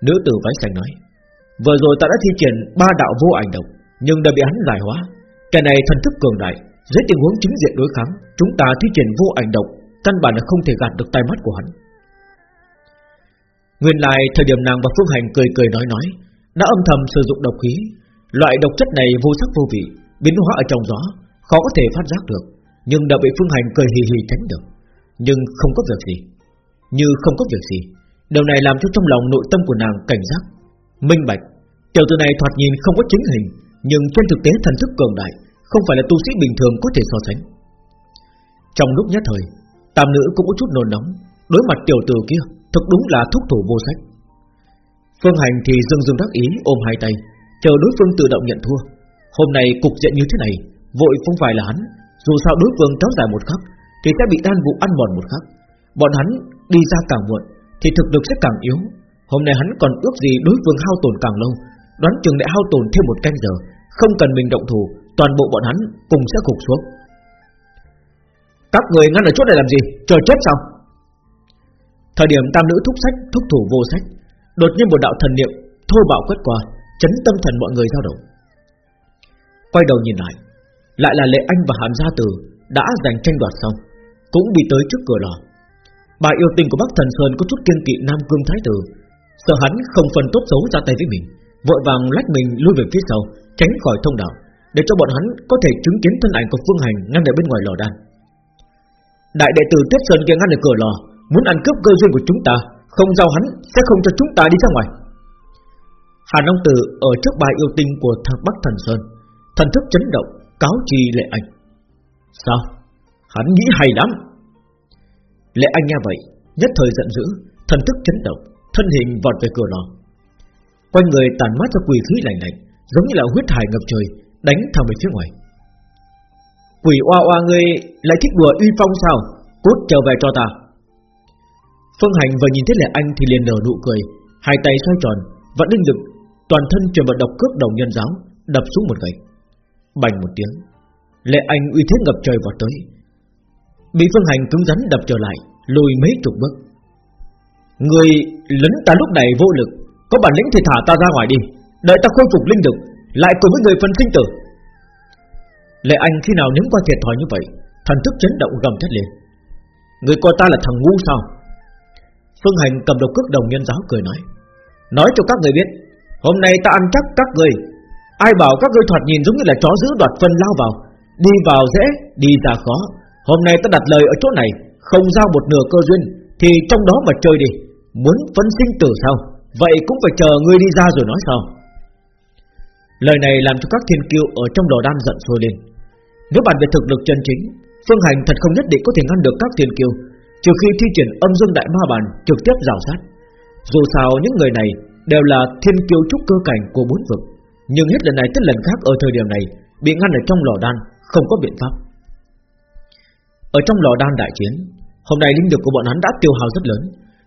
Nữ tử váy xanh nói, Vừa rồi ta đã thi triển ba đạo vô ảnh độc, Nhưng đã bị hắn giải hóa. Cái này thần thức cường đại, Dưới tình huống chính diện đối kháng, Chúng ta thi triển vô ảnh độc, Căn bản là không thể gạt được tay mắt của hắn. Nguyên lại thời điểm nàng và Phương Hành cười cười nói nói, Đã âm thầm sử dụng độc khí. Loại độc chất này vô sắc vô vị, Biến hóa ở trong gió, Khó có thể phát giác được, Nhưng đã bị Phương Hành cười hì hì tránh được. Nhưng không có việc gì, Như không có việc gì. Điều này làm cho trong lòng nội tâm của nàng cảnh giác, Minh bạch. Tiểu tử này thoạt nhìn không có chính hình, Nhưng trên thực tế thần thức cường đại, Không phải là tu sĩ bình thường có thể so sánh. Trong lúc nhất thời, Tam nữ cũng có chút nôn nóng, Đối mặt tiểu tử kia. Thực đúng là thúc thủ vô sách Phương Hành thì dưng dưng đắc ý ôm hai tay Chờ đối phương tự động nhận thua Hôm nay cục diện như thế này Vội không phải là hắn Dù sao đối phương kéo dài một khắc Thì sẽ bị đan vụ ăn mòn một khắc Bọn hắn đi ra càng muộn thì thực lực sẽ càng yếu. Hôm nay hắn còn ước gì đối phương hao tổn càng lâu, đoán chừng đã hao tổn thêm một canh giờ, không cần mình động thủ, toàn bộ bọn hắn cùng sẽ gục xuống. Các người ngăn ở chỗ này làm gì? Chờ chết sao? Thời điểm tam nữ thúc sách, thúc thủ vô sách, đột nhiên một đạo thần niệm thô bạo quét qua, chấn tâm thần mọi người dao động. Quay đầu nhìn lại, lại là Lệ Anh và Hàn Gia Tử đã giành tranh đoạt xong, cũng bị tới trước cửa lò. Bà yêu tình của Bắc Thần Sơn có chút kiên kỵ Nam Cương Thái Tử Sợ hắn không phần tốt xấu ra tay với mình Vội vàng lách mình lui về phía sau Tránh khỏi thông đạo Để cho bọn hắn có thể chứng kiến thân ảnh của Phương Hành Ngăn ở bên ngoài lò đan Đại đệ tử Tuyết Sơn kia ngăn ở cửa lò Muốn ăn cướp cơ duyên của chúng ta, Không giao hắn sẽ không cho chúng ta đi ra ngoài. Hàn Long Tử ở trước bài yêu tinh của thập Bắc Thần Sơn, Thần thức chấn động, Cáo chi Lệ Anh. Sao? Hắn nghĩ hay lắm. Lệ Anh nghe vậy, Nhất thời giận dữ, Thần thức chấn động, Thân hình vọt về cửa lò. Quanh người tàn mát cho quỷ khí lạnh lạnh, Giống như là huyết hải ngập trời, Đánh thẳng về phía ngoài. Quỷ oa oa ngươi lại thích đùa uy phong sao? Cút trở về cho ta. Phương Hành vừa nhìn thấy Lệ Anh thì liền nở nụ cười, Hai tay xoay tròn Vẫn linh lực, Toàn thân truyền vận độc cướp đồng nhân giáo, Đập xuống một gạch Bành một tiếng, Lệ Anh uy thế ngập trời vọt tới. Bị Phương Hành cứng rắn đập trở lại, Lùi mấy chục bước. Người lính ta lúc này vô lực, Có bản lĩnh thì thả ta ra ngoài đi, Đợi ta khôi phục linh lực, Lại cùng với người phân sinh tử. Lệ Anh khi nào nếm qua thiệt thòi như vậy, Thần thức chấn động gầm thét lên. Người coi ta là thằng ngu sao? Phương Hành cầm đầu cước đồng nhân giáo cười nói Nói cho các người biết, Hôm nay ta ăn chắc các người. Ai bảo các ngươi thoạt nhìn giống như là chó giữ đoạt phân lao vào, Đi vào dễ, Đi ra khó. Hôm nay ta đặt lời ở chỗ này, Không giao một nửa cơ duyên, Thì trong đó mà chơi đi. Muốn phân sinh tử sao? Vậy cũng phải chờ ngươi đi ra rồi nói sao Lời này làm cho các thiên kiêu Ở trong đồ đan giận sôi lên. Nếu bàn về thực lực chân chính, Phương Hành thật không nhất định có thể ngăn được các thiên kiêu. Trừ khi thi triển âm dương đại ma bản Trực tiếp rào sát. Dù sao, những người này đều là thiên kiêu trúc cơ cảnh của bốn vực. Nhưng hết lần này tới lần khác ở thời điểm này, Bị ngăn ở trong lò đan, Không có biện pháp. Ở trong lò đan đại chiến, Hôm nay linh lực của bọn hắn đã tiêu hao rất lớn.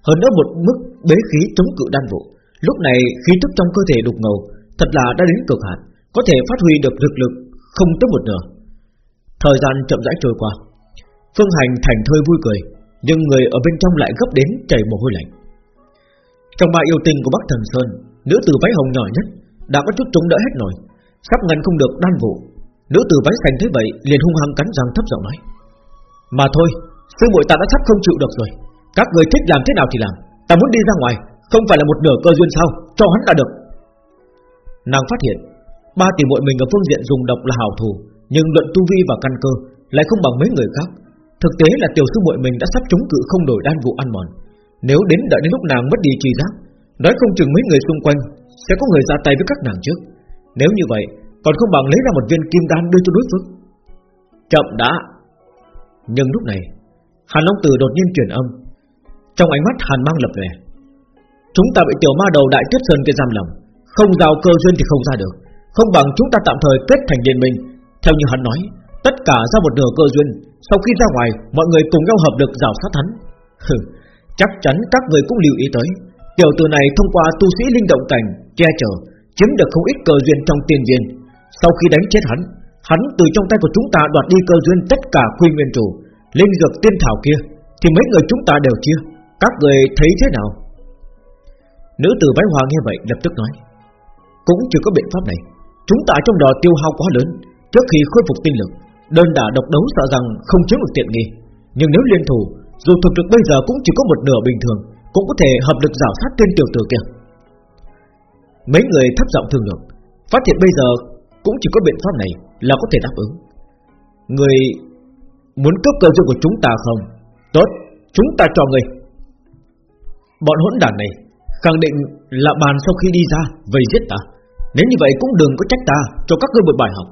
Hơn nữa một mức bế khí chống cự đan vụ. Lúc này, khí tức trong cơ thể đục ngầu, Thật là đã đến cực hạn, Có thể phát huy được lực lực Không tới một nửa. Thời gian chậm rãi trôi qua. Phương Hành thành thơi vui cười. Nhưng người ở bên trong lại gấp đến chảy mồ hôi lạnh. Trong ba yêu tình của Bắc Thần Sơn, Nữ tử váy hồng nhỏ nhất Đã có chút chống đỡ hết nổi, Sắp ngăn không được đan vụ. Nữ tử váy xanh thế vậy liền hung hăng cắn răng thấp giọng nói, Mà thôi, Sư muội ta đã sắp không chịu được rồi. Các người thích làm thế nào thì làm, Ta muốn đi ra ngoài, Không phải là một nửa cơ duyên sao, Cho hắn là được. Nàng phát hiện, Ba tỷ muội mình ở phương diện dùng độc là hảo thù, Nhưng luận tu vi và căn cơ Lại không bằng mấy người khác. Thực tế là tiểu sư muội mình đã sắp chống cự không đổi đan vụ ăn mòn. Nếu đến đợi đến lúc nàng mất đi tri giác, Nói không chừng mấy người xung quanh Sẽ có người ra tay với các nàng trước. Nếu như vậy, Còn không bằng lấy ra một viên kim đan đưa cho đối phương. Chậm đã. Nhưng lúc này, Hàn Long Tử đột nhiên truyền âm. Trong ánh mắt Hàn mang lập về Chúng ta bị tiểu ma đầu đại tuyết sơn kia giam lòng Không giao cơ duyên thì không ra được. Không bằng chúng ta tạm thời kết thành liên minh. Theo như hắn nói Tất cả ra một nửa cơ duyên. Sau khi ra ngoài, Mọi người cùng nhau hợp lực rào sát hắn. Chắc chắn các người cũng lưu ý tới. Tiểu tử này thông qua tu sĩ linh động cảnh, Che chở, Chiếm được không ít cơ duyên trong tiền viên. Sau khi đánh chết hắn Hắn từ trong tay của chúng ta đoạt đi cơ duyên tất cả quy nguyên chủ, Linh dược tiên thảo kia. Thì mấy người chúng ta đều chia. Các người thấy thế nào? Nữ tử váy hoa nghe vậy lập tức nói. Cũng chưa có biện pháp này. Chúng ta trong đó tiêu hao quá lớn, Trước khi khôi phục tinh lực Đơn đả độc đấu sợ rằng không chiếm được tiện nghi. Nhưng nếu liên thủ, Dù thực lực bây giờ cũng chỉ có một nửa bình thường, Cũng có thể hợp lực rào sát tên tiểu tử kia. Mấy người thấp giọng thương lượng, Phát hiện bây giờ cũng chỉ có biện pháp này Là có thể đáp ứng. Người muốn cướp cơ duyên của chúng ta không? Tốt, Chúng ta cho người. Bọn hỗn đản này Khẳng định là bàn sau khi đi ra Vây giết ta. Nếu như vậy cũng đừng có trách ta Cho các ngươi một bài học.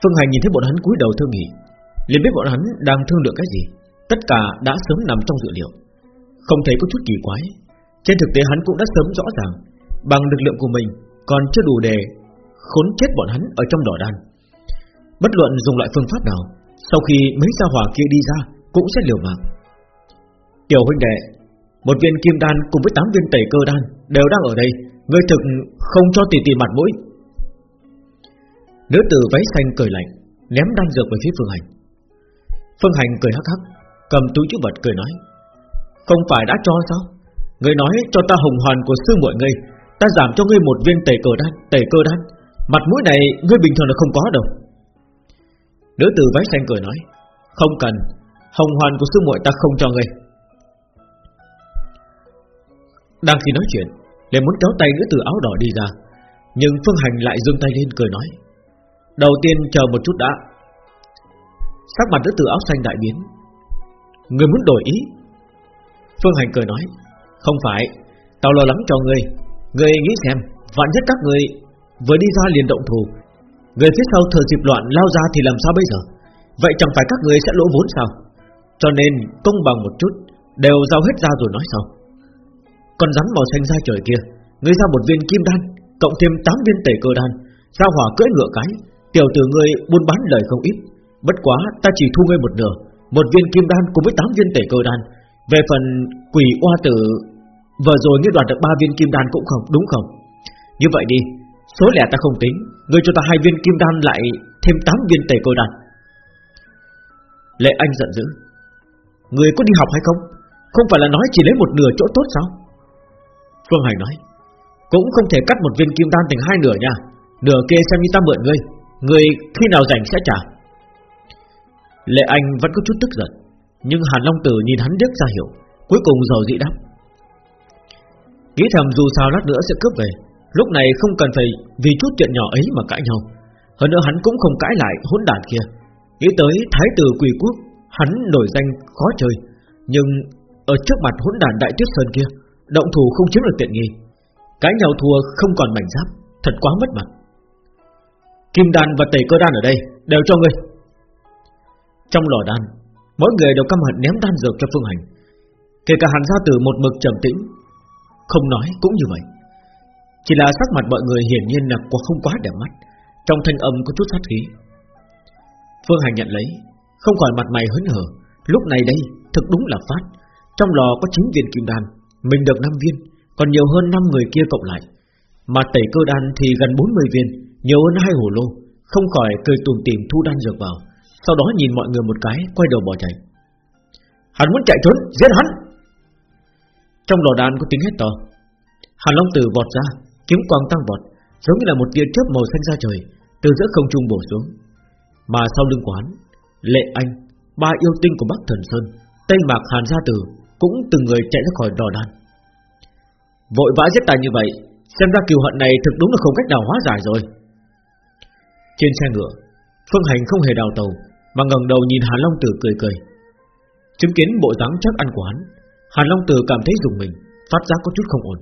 Phương Hành nhìn thấy bọn hắn cúi đầu thương nghị. Liền biết bọn hắn đang thương lượng cái gì. Tất cả đã sớm nằm trong dự liệu. Không thấy có chút kỳ quái. Trên thực tế hắn cũng đã sớm rõ ràng. Bằng lực lượng của mình Còn chưa đủ để khốn chết bọn hắn ở trong đỏ đan. Bất luận dùng loại phương pháp nào, Sau khi mấy gia hỏa kia đi ra Cũng sẽ liều mạng. Tiểu huynh đệ, Một viên kim đan cùng với 8 viên tẩy cơ đan Đều đang ở đây. Ngươi thực không cho tỷ tỷ mặt mũi. Nữ tử váy xanh cười lạnh, Ném đan dược về phía Phương Hành. Phương Hành cười hắc hắc, Cầm túi chữ vật cười nói, Không phải đã cho sao? Người nói cho ta hồng hoàn của sư muội ngươi, Ta giảm cho ngươi một viên tẩy cơ đan Tẩy cơ đan, Mặt mũi này ngươi bình thường là không có đâu. Nữ tử váy xanh cười nói, Không cần, Hồng hoàn của sư muội ta không cho ngươi. Đang khi nói chuyện, liền muốn kéo tay nữ tử áo đỏ đi ra, Nhưng Phương Hành lại dương tay lên cười nói Đầu tiên chờ một chút đã. Sắc mặt nữ tử áo xanh đại biến. Người muốn đổi ý? Phương Hành cười nói, Không phải, Tao lo lắng cho ngươi. Ngươi nghĩ xem, Vạn nhất các ngươi Vừa đi ra liền động thủ, Người phía sau thừa dịp loạn lao ra thì làm sao bây giờ? Vậy chẳng phải các người sẽ lỗ vốn sao? Cho nên công bằng một chút, Đều giao hết ra rồi nói sau. Con rắn màu xanh ra trời kia, Ngươi ra một viên kim đan, Cộng thêm 8 viên tẩy cơ đan, Ra hỏa cưỡi ngựa cái Tiểu tử ngươi buôn bán lời không ít. Bất quá ta chỉ thu ngươi một nửa, Một viên kim đan cùng với 8 viên tẩy cơ đan. Về phần quỷ oa tử, Vừa rồi ngươi đoạt được 3 viên kim đan cũng không, Đúng không? Như vậy đi, Số lẻ ta không tính, Ngươi cho ta hai viên kim đan lại thêm 8 viên tẩy cơ đan. Lệ Anh giận dữ. Người có đi học hay không? Không phải là nói chỉ lấy một nửa chỗ tốt sao? Phương Hành nói. Cũng không thể cắt một viên kim đan thành hai nửa nha. Nửa kia xem như ta mượn ngươi. Người khi nào rảnh sẽ trả. Lệ Anh vẫn có chút tức giận, Nhưng Hàn Long Tử nhìn hắn điếc ra hiểu, Cuối cùng giàu dị đáp. Nghĩ thầm dù sao lát nữa sẽ cướp về, Lúc này không cần phải vì chút chuyện nhỏ ấy mà cãi nhau. Hơn nữa hắn cũng không cãi lại hỗn đản kia. Nghĩ tới thái tử quỳ quốc, Hắn nổi danh khó chơi, Nhưng ở trước mặt hỗn đản đại tuyết sơn kia, Động thủ không chiếm được tiện nghi. Cái nhau thua không còn mảnh giáp, Thật quá mất mặt. Kim đan và tẩy cơ đan ở đây Đều cho ngươi. Trong lò đan, Mỗi người đều căm hận ném đan dược cho phương hành. Kể cả hàn gia tử một mực trầm tĩnh, Không nói cũng như vậy. Chỉ là sắc mặt mọi người hiển nhiên là quá không quá đẹp mắt, Trong thanh âm có chút sát khí. Phương Hành nhận lấy, Không khỏi mặt mày hớn hở. Lúc này đây, thực đúng là phát. Trong lò có 9 viên kim đan, Mình được 5 viên, Còn nhiều hơn 5 người kia cộng lại. Mà tẩy cơ đan thì gần 40 viên. Nhiều hơn hai hồ lô, Không khỏi cười tùm tìm thu đan dược vào, Sau đó nhìn mọi người một cái, Quay đầu bỏ chạy. Hắn muốn chạy trốn, giết hắn! Trong lò đan có tiếng hét to. Hàn Long Tử vọt ra, Kiếm quang tăng vọt, Giống như là một tia chớp màu xanh ra trời, Từ giữa không trung bổ xuống. Mà sau lưng quán Lệ Anh, Ba yêu tinh của Bắc Thần Sơn, Tây Mạc Hàn Gia Tử, Cũng từng người chạy ra khỏi lò đan Vội vã giết ta như vậy, Xem ra kiều hận này thực đúng là không cách nào hóa giải rồi. Trên xe ngựa. Phương Hành không hề đào tàu Mà ngẩng đầu nhìn Hàn Long Tử cười cười. Chứng kiến bộ dáng chắc ăn của hắn Hàn Long Tử cảm thấy dùng mình Phát giác có chút không ổn.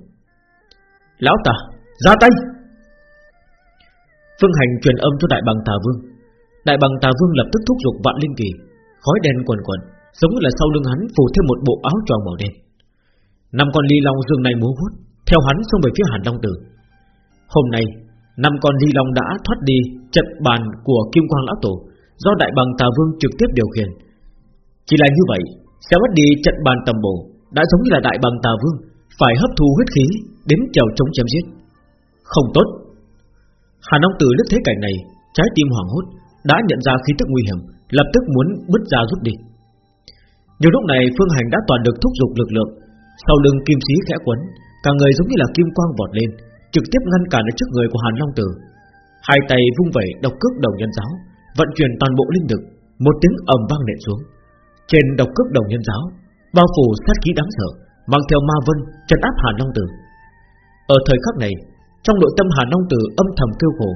Lão tà, ra tay! Phương Hành truyền âm cho đại bằng tà vương. Đại bằng tà vương lập tức thúc giục vạn linh kỳ Khói đen quần quần Giống như là sau lưng hắn phủ thêm một bộ áo tròn màu đen. Năm con ly long dương này múa vuốt Theo hắn xông về phía hàn long tử. Hôm nay Năm con ly long đã thoát đi Trận bàn của kim quang lão tổ Do đại bằng tà vương trực tiếp điều khiển. Chỉ là như vậy Sẽ mất đi trận bàn tầm bổ Đã giống như là đại bằng tà vương Phải hấp thu huyết khí Đến chèo chống chém giết. Không tốt. Hàn Long Tử liếc thấy cảnh này Trái tim hoảng hốt đã nhận ra khí tức nguy hiểm, lập tức muốn bứt ra rút đi. Nhưng lúc này Phương Hành đã toàn được thúc giục lực lượng, sau lưng kim sĩ khẽ quấn, cả người giống như là kim quang vọt lên, trực tiếp ngăn cản ở trước người của Hàn Long Tử. Hai tay vung vẩy độc cước đồng nhân giáo, vận chuyển toàn bộ linh lực, một tiếng ầm vang nện xuống. Trên độc cước đồng nhân giáo, bao phủ sát khí đáng sợ, mang theo ma vân trấn áp Hàn Long Tử. Ở thời khắc này, trong nội tâm Hàn Long Tử âm thầm kêu khổ,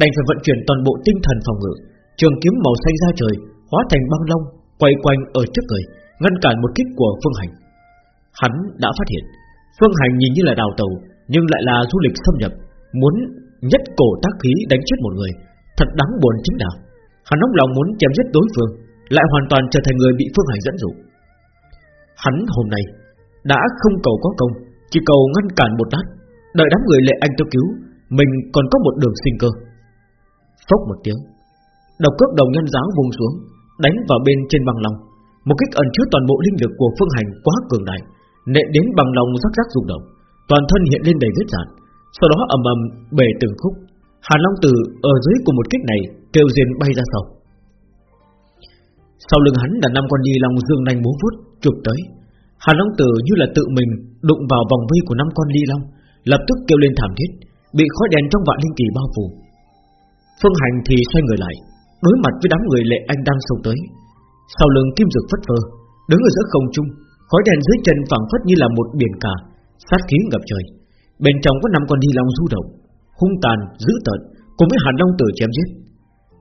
đành phải vận chuyển toàn bộ tinh thần phòng ngự, Trường kiếm màu xanh ra trời Hóa thành băng long Quay quanh ở trước người Ngăn cản một kích của Phương Hành Hắn đã phát hiện Phương Hành nhìn như là đào tàu nhưng lại là du lịch xâm nhập, Muốn nhất cổ tác khí đánh chết một người, Thật đáng buồn chính đạo Hắn nóng lòng muốn chém giết đối phương, Lại hoàn toàn trở thành người bị Phương Hành dẫn dụ. Hắn hôm nay Đã không cầu có công, Chỉ cầu ngăn cản một đát, Đợi đám người lệ anh tôi cứu, Mình còn có một đường sinh cơ. Phốc một tiếng, Độc cước đồng nhân giáo vùng xuống, Đánh vào bên trên băng lòng, Một kích ẩn chứa toàn bộ linh lực của phương hành quá cường đại, Nện đến băng lòng rắc rắc rung động. Toàn thân hiện lên đầy vết dạn. Sau đó ầm ầm bể từng khúc. Hàn Long Tử ở dưới của một kích này Kêu diên bay ra sau. Sau lưng hắn là năm con đi long dương nanh múa vút chụp tới. Hàn Long Tử như là tự mình Đụng vào vòng vây của năm con ly long, Lập tức kêu lên thảm thiết, Bị khói đèn trong vạn linh kỳ bao phủ. Phương Hành thì xoay người lại, Đối mặt với đám người lệ anh đang xông tới. Sau lưng kim dược phất phơ, Đứng ở giữa không trung, Khói đèn dưới chân phẳng phất như là một biển cả. Sát khí ngập trời Bên trong có năm con đi long du động Hung tàn, dữ tợn Cùng với Hàn Long Tử chém giết.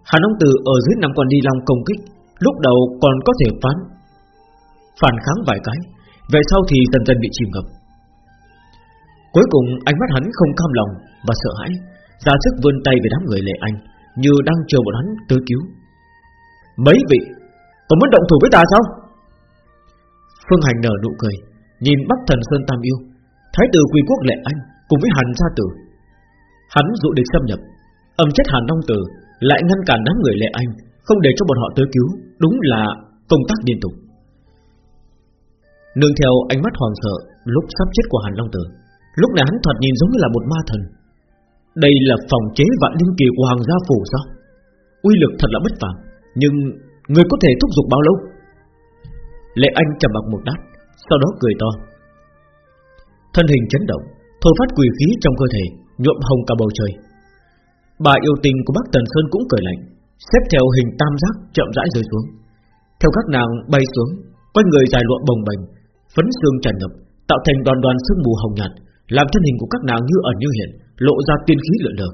Hàn Long Tử ở dưới năm con đi long công kích Lúc đầu còn có thể phán Phản kháng vài cái Về sau thì dần dần bị chìm ngập. Cuối cùng ánh mắt hắn không cam lòng Và sợ hãi ra sức vươn tay về đám người lệ anh Như đang chờ bọn hắn tới cứu. Mấy vị Còn muốn động thủ với ta sao? Phương Hành nở nụ cười Nhìn Bắc Thần Sơn Tam Yêu. Thái tử Quỳ Quốc Lệ Anh Cùng với Hàn Gia Tử. Hắn dụ địch xâm nhập. Âm chết Hàn Long Tử Lại ngăn cản đám người Lệ Anh, Không để cho bọn họ tới cứu, Đúng là công tác liên tục. Nương theo ánh mắt hoàng sợ Lúc sắp chết của Hàn Long Tử, Lúc này hắn thoạt nhìn giống như là một ma thần. Đây là phòng chế vạn linh kỳ của Hoàng gia phủ sao? Uy lực thật là bất phàm, Nhưng người có thể thúc giục bao lâu? Lệ Anh trầm mặc một đát Sau đó cười to. Thân hình chấn động Thôi phát quỷ khí trong cơ thể, Nhuộm hồng cả bầu trời. Bà yêu tình của Bắc Tần Sơn cũng cười lạnh, Xếp theo hình tam giác chậm rãi rơi xuống. Theo các nàng bay xuống, Quanh người dài lụa bồng bềnh, Phấn xương tràn ngập, Tạo thành đoàn đoàn sương mù hồng nhạt, Làm thân hình của các nàng như ẩn như hiện, Lộ ra tiên khí lượn lờ.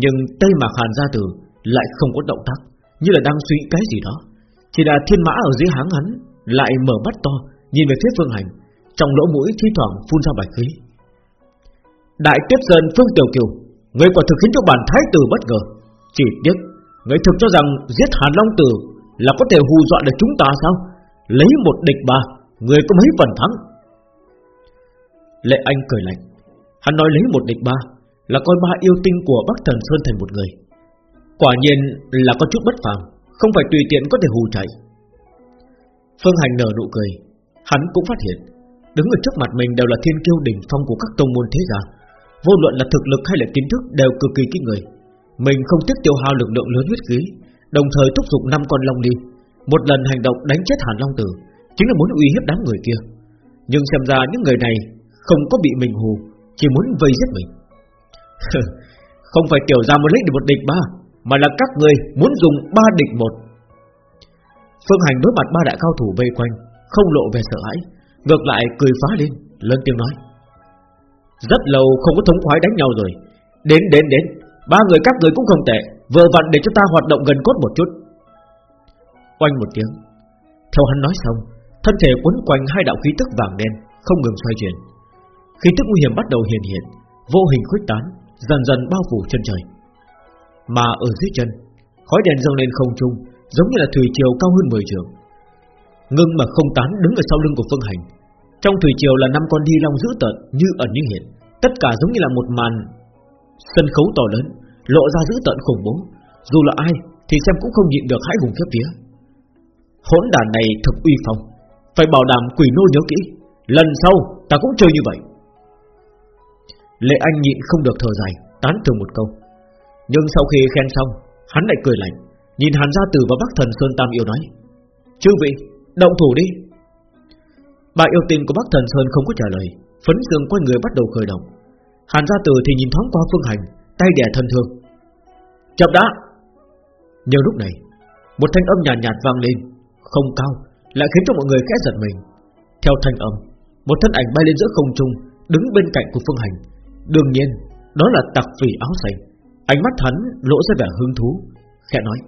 Nhưng Tây Mạc Hàn Gia Tử Lại không có động tác, Như là đang suy cái gì đó. Chỉ là thiên mã ở dưới háng hắn Lại mở mắt to, Nhìn về phía phương hành. Trong lỗ mũi thi thoảng phun ra bạch khí. Đại tiếp dân Phương Tiểu Kiều, Người quả thực khiến cho bản thái tử bất ngờ. Chỉ tiếc, Người thực cho rằng giết Hàn Long Tử Là có thể hù dọa được chúng ta sao? Lấy một địch ba, Người có mấy phần thắng? Lệ Anh cười lạnh. Hắn nói lấy một địch ba Là coi ba yêu tinh của Bắc Thần Sơn thành một người. Quả nhiên là có chút bất phàm, Không phải tùy tiện có thể hù chạy. Phương Hành nở nụ cười. Hắn cũng phát hiện Đứng ở trước mặt mình đều là thiên kiêu đỉnh phong của các tông môn thế gia. Vô luận là thực lực hay là kiến thức Đều cực kỳ kinh người. Mình không tiếc tiêu hao lực lượng lớn huyết khí, Đồng thời thúc giục năm con long đi. Một lần hành động đánh chết Hàn Long Tử Chính là muốn uy hiếp đám người kia. Nhưng xem ra những người này Không có bị mình hù, Chỉ muốn vây giết mình. Không phải tiểu ra một lấy được một địch ba, Mà là các người muốn dùng ba địch một. Phương Hành đối mặt ba đại cao thủ vây quanh, Không lộ về sợ hãi. Ngược lại cười phá lên, Lớn tiếng nói. Rất lâu không có thống khoái đánh nhau rồi. Đến đến đến, Ba người các người cũng không tệ, Vừa vặn để cho ta hoạt động gần cốt một chút. Oanh một tiếng, Theo hắn nói xong, Thân thể quấn quanh hai đạo khí tức vàng đen, Không ngừng xoay chuyển. Khí tức nguy hiểm bắt đầu hiện hiện, Vô hình khuếch tán, Dần dần bao phủ chân trời. Mà ở dưới chân, Khói đèn dâng lên không trung, Giống như là thủy triều cao hơn 10 trường Ngưng mà không tán đứng ở sau lưng của Phương Hành trong thủy triều là năm con đi long dữ tợn Như ẩn như hiện. Tất cả giống như là một màn Sân khấu to lớn Lộ ra dữ tợn khủng bố. Dù là ai thì xem cũng không nhịn được hãi hùng khiếp vía. Hỗn đàn này thực uy phong Phải bảo đảm quỷ nô nhớ kỹ. Lần sau ta cũng chơi như vậy. Lệ Anh nhịn không được thở dài Tán thưởng một câu. Nhưng sau khi khen xong Hắn lại cười lạnh. Nhìn Hàn Gia Tử và Bắc Thần Sơn Tam Yêu nói Chư vị, động thủ đi. Bà yêu tình của Bắc Thần Sơn không có trả lời. Phấn dương quanh người bắt đầu khởi động. Hàn Gia Tử thì nhìn thoáng qua phương hành Tay đè thân thương. Chậm đã! Nhưng lúc này Một thanh âm nhàn nhạt, nhạt vang lên. Không cao Lại khiến cho mọi người khẽ giật mình. Theo thanh âm Một thân ảnh bay lên giữa không trung Đứng bên cạnh của phương hành. Đương nhiên Đó là tặc phỉ áo xanh. Ánh mắt hắn lỗ ra vẻ hứng thú Khẽ nói.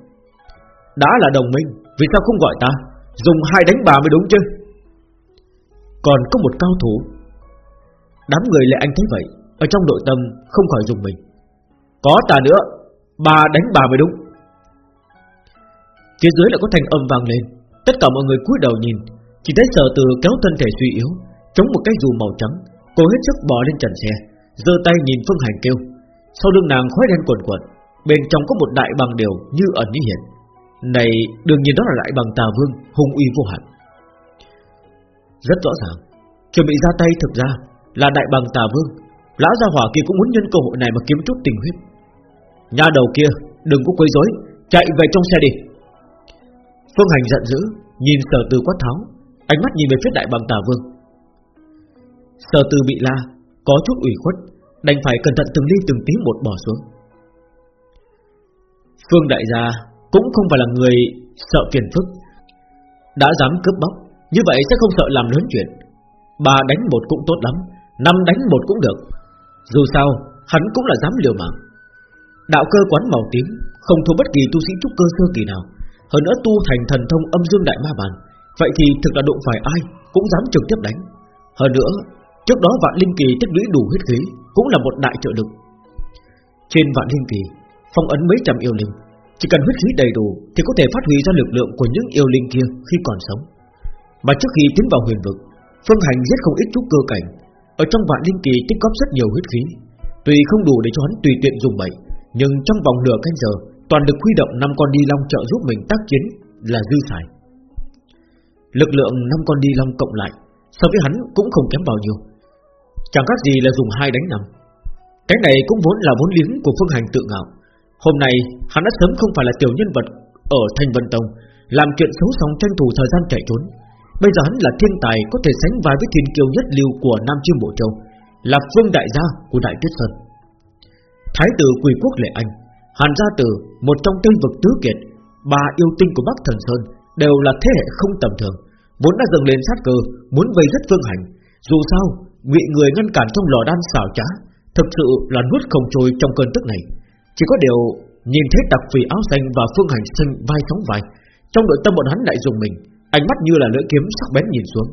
Đã là đồng minh Vì sao không gọi ta? Dùng hai đánh bà mới đúng chứ? Còn có một cao thủ. Đám người lại anh thấy vậy, Ở trong nội tâm không khỏi dùng mình. Có ta nữa, Bà đánh bà mới đúng. Phía dưới lại có thanh âm vang lên. Tất cả mọi người cúi đầu nhìn, Chỉ thấy sở từ kéo thân thể suy yếu, Chống một cái dù màu trắng Cô hết sức bò lên trần xe, giơ tay nhìn Phương Hành kêu. Sau lưng nàng khói đen cuồn cuộn, Bên trong có một đại bằng đều như ẩn như hiện. Này, đương nhiên đó là đại bằng tà vương, Hung uy vô hạn. Rất rõ ràng. Chuẩn bị ra tay thực ra là đại bằng tà vương. Lão gia hỏa kia cũng muốn nhân cơ hội này mà kiếm chút tình huyết. Nhà đầu kia, Đừng có quấy rối, Chạy về trong xe đi. Phương Hành giận dữ, Nhìn sở từ quát tháo, Ánh mắt nhìn về phía đại bằng tà vương. Sở từ bị la, Có chút ủy khuất, Đành phải cẩn thận từng ly từng tí một bỏ xuống. Phương đại gia Cũng không phải là người sợ phiền phức, Đã dám cướp bóc. Như vậy sẽ không sợ làm lớn chuyện. Ba đánh một cũng tốt lắm, Năm đánh một cũng được. Dù sao, hắn cũng là dám liều mạng. Đạo cơ quán màu tím, Không thua bất kỳ tu sĩ trúc cơ sơ kỳ nào. Hơn nữa tu thành thần thông âm dương đại ma bản Vậy thì thực là đụng phải ai Cũng dám trực tiếp đánh. Hơn nữa, Trước đó vạn linh kỳ tích lũy đủ huyết khí, Cũng là một đại trợ lực. Trên vạn linh kỳ, Phong ấn mấy trăm yêu linh, Chỉ cần huyết khí đầy đủ Thì có thể phát huy ra lực lượng của những yêu linh kia khi còn sống. Mà trước khi tiến vào huyền vực, Phương Hành giết không ít chút cơ cảnh. Ở trong vạn linh kỳ tích góp rất nhiều huyết khí. Tuy không đủ để cho hắn tùy tiện dùng bậy Nhưng trong vòng nửa canh giờ, Toàn được huy động năm con đi long trợ giúp mình tác chiến Là dư xài. Lực lượng năm con đi long cộng lại, So với hắn cũng không kém bao nhiêu. Chẳng khác gì là dùng hai đánh năm Cái này cũng vốn là vốn liếng của phương hành tự ngạo. Hôm nay, hắn đã sớm không phải là tiểu nhân vật Ở Thanh Vân Tông, Làm chuyện xấu xong tranh thủ thời gian chạy trốn. Bây giờ hắn là thiên tài Có thể sánh vai với thiên kiêu nhất lưu của Nam Chiêm Bộ Châu, Là phương đại gia của Đại Tuyết Sơn. Thái tử Quỳ Quốc Lệ Anh, Hàn Gia Tử, Một trong tên vực tứ kiệt, Ba yêu tinh của Bắc Thần Sơn Đều là thế hệ không tầm thường, Vốn đã dâng lên sát cơ, Muốn vây rất phương hành. Dù sao ngụy người ngăn cản trong lò đan xảo trá, Thực sự là nuốt không trôi trong cơn tức này. Chỉ có điều, Nhìn thấy đặc phì áo xanh và phương hành xanh vai sóng vai, Trong nội tâm bọn hắn lại dùng mình. Ánh mắt như là lưỡi kiếm sắc bén nhìn xuống.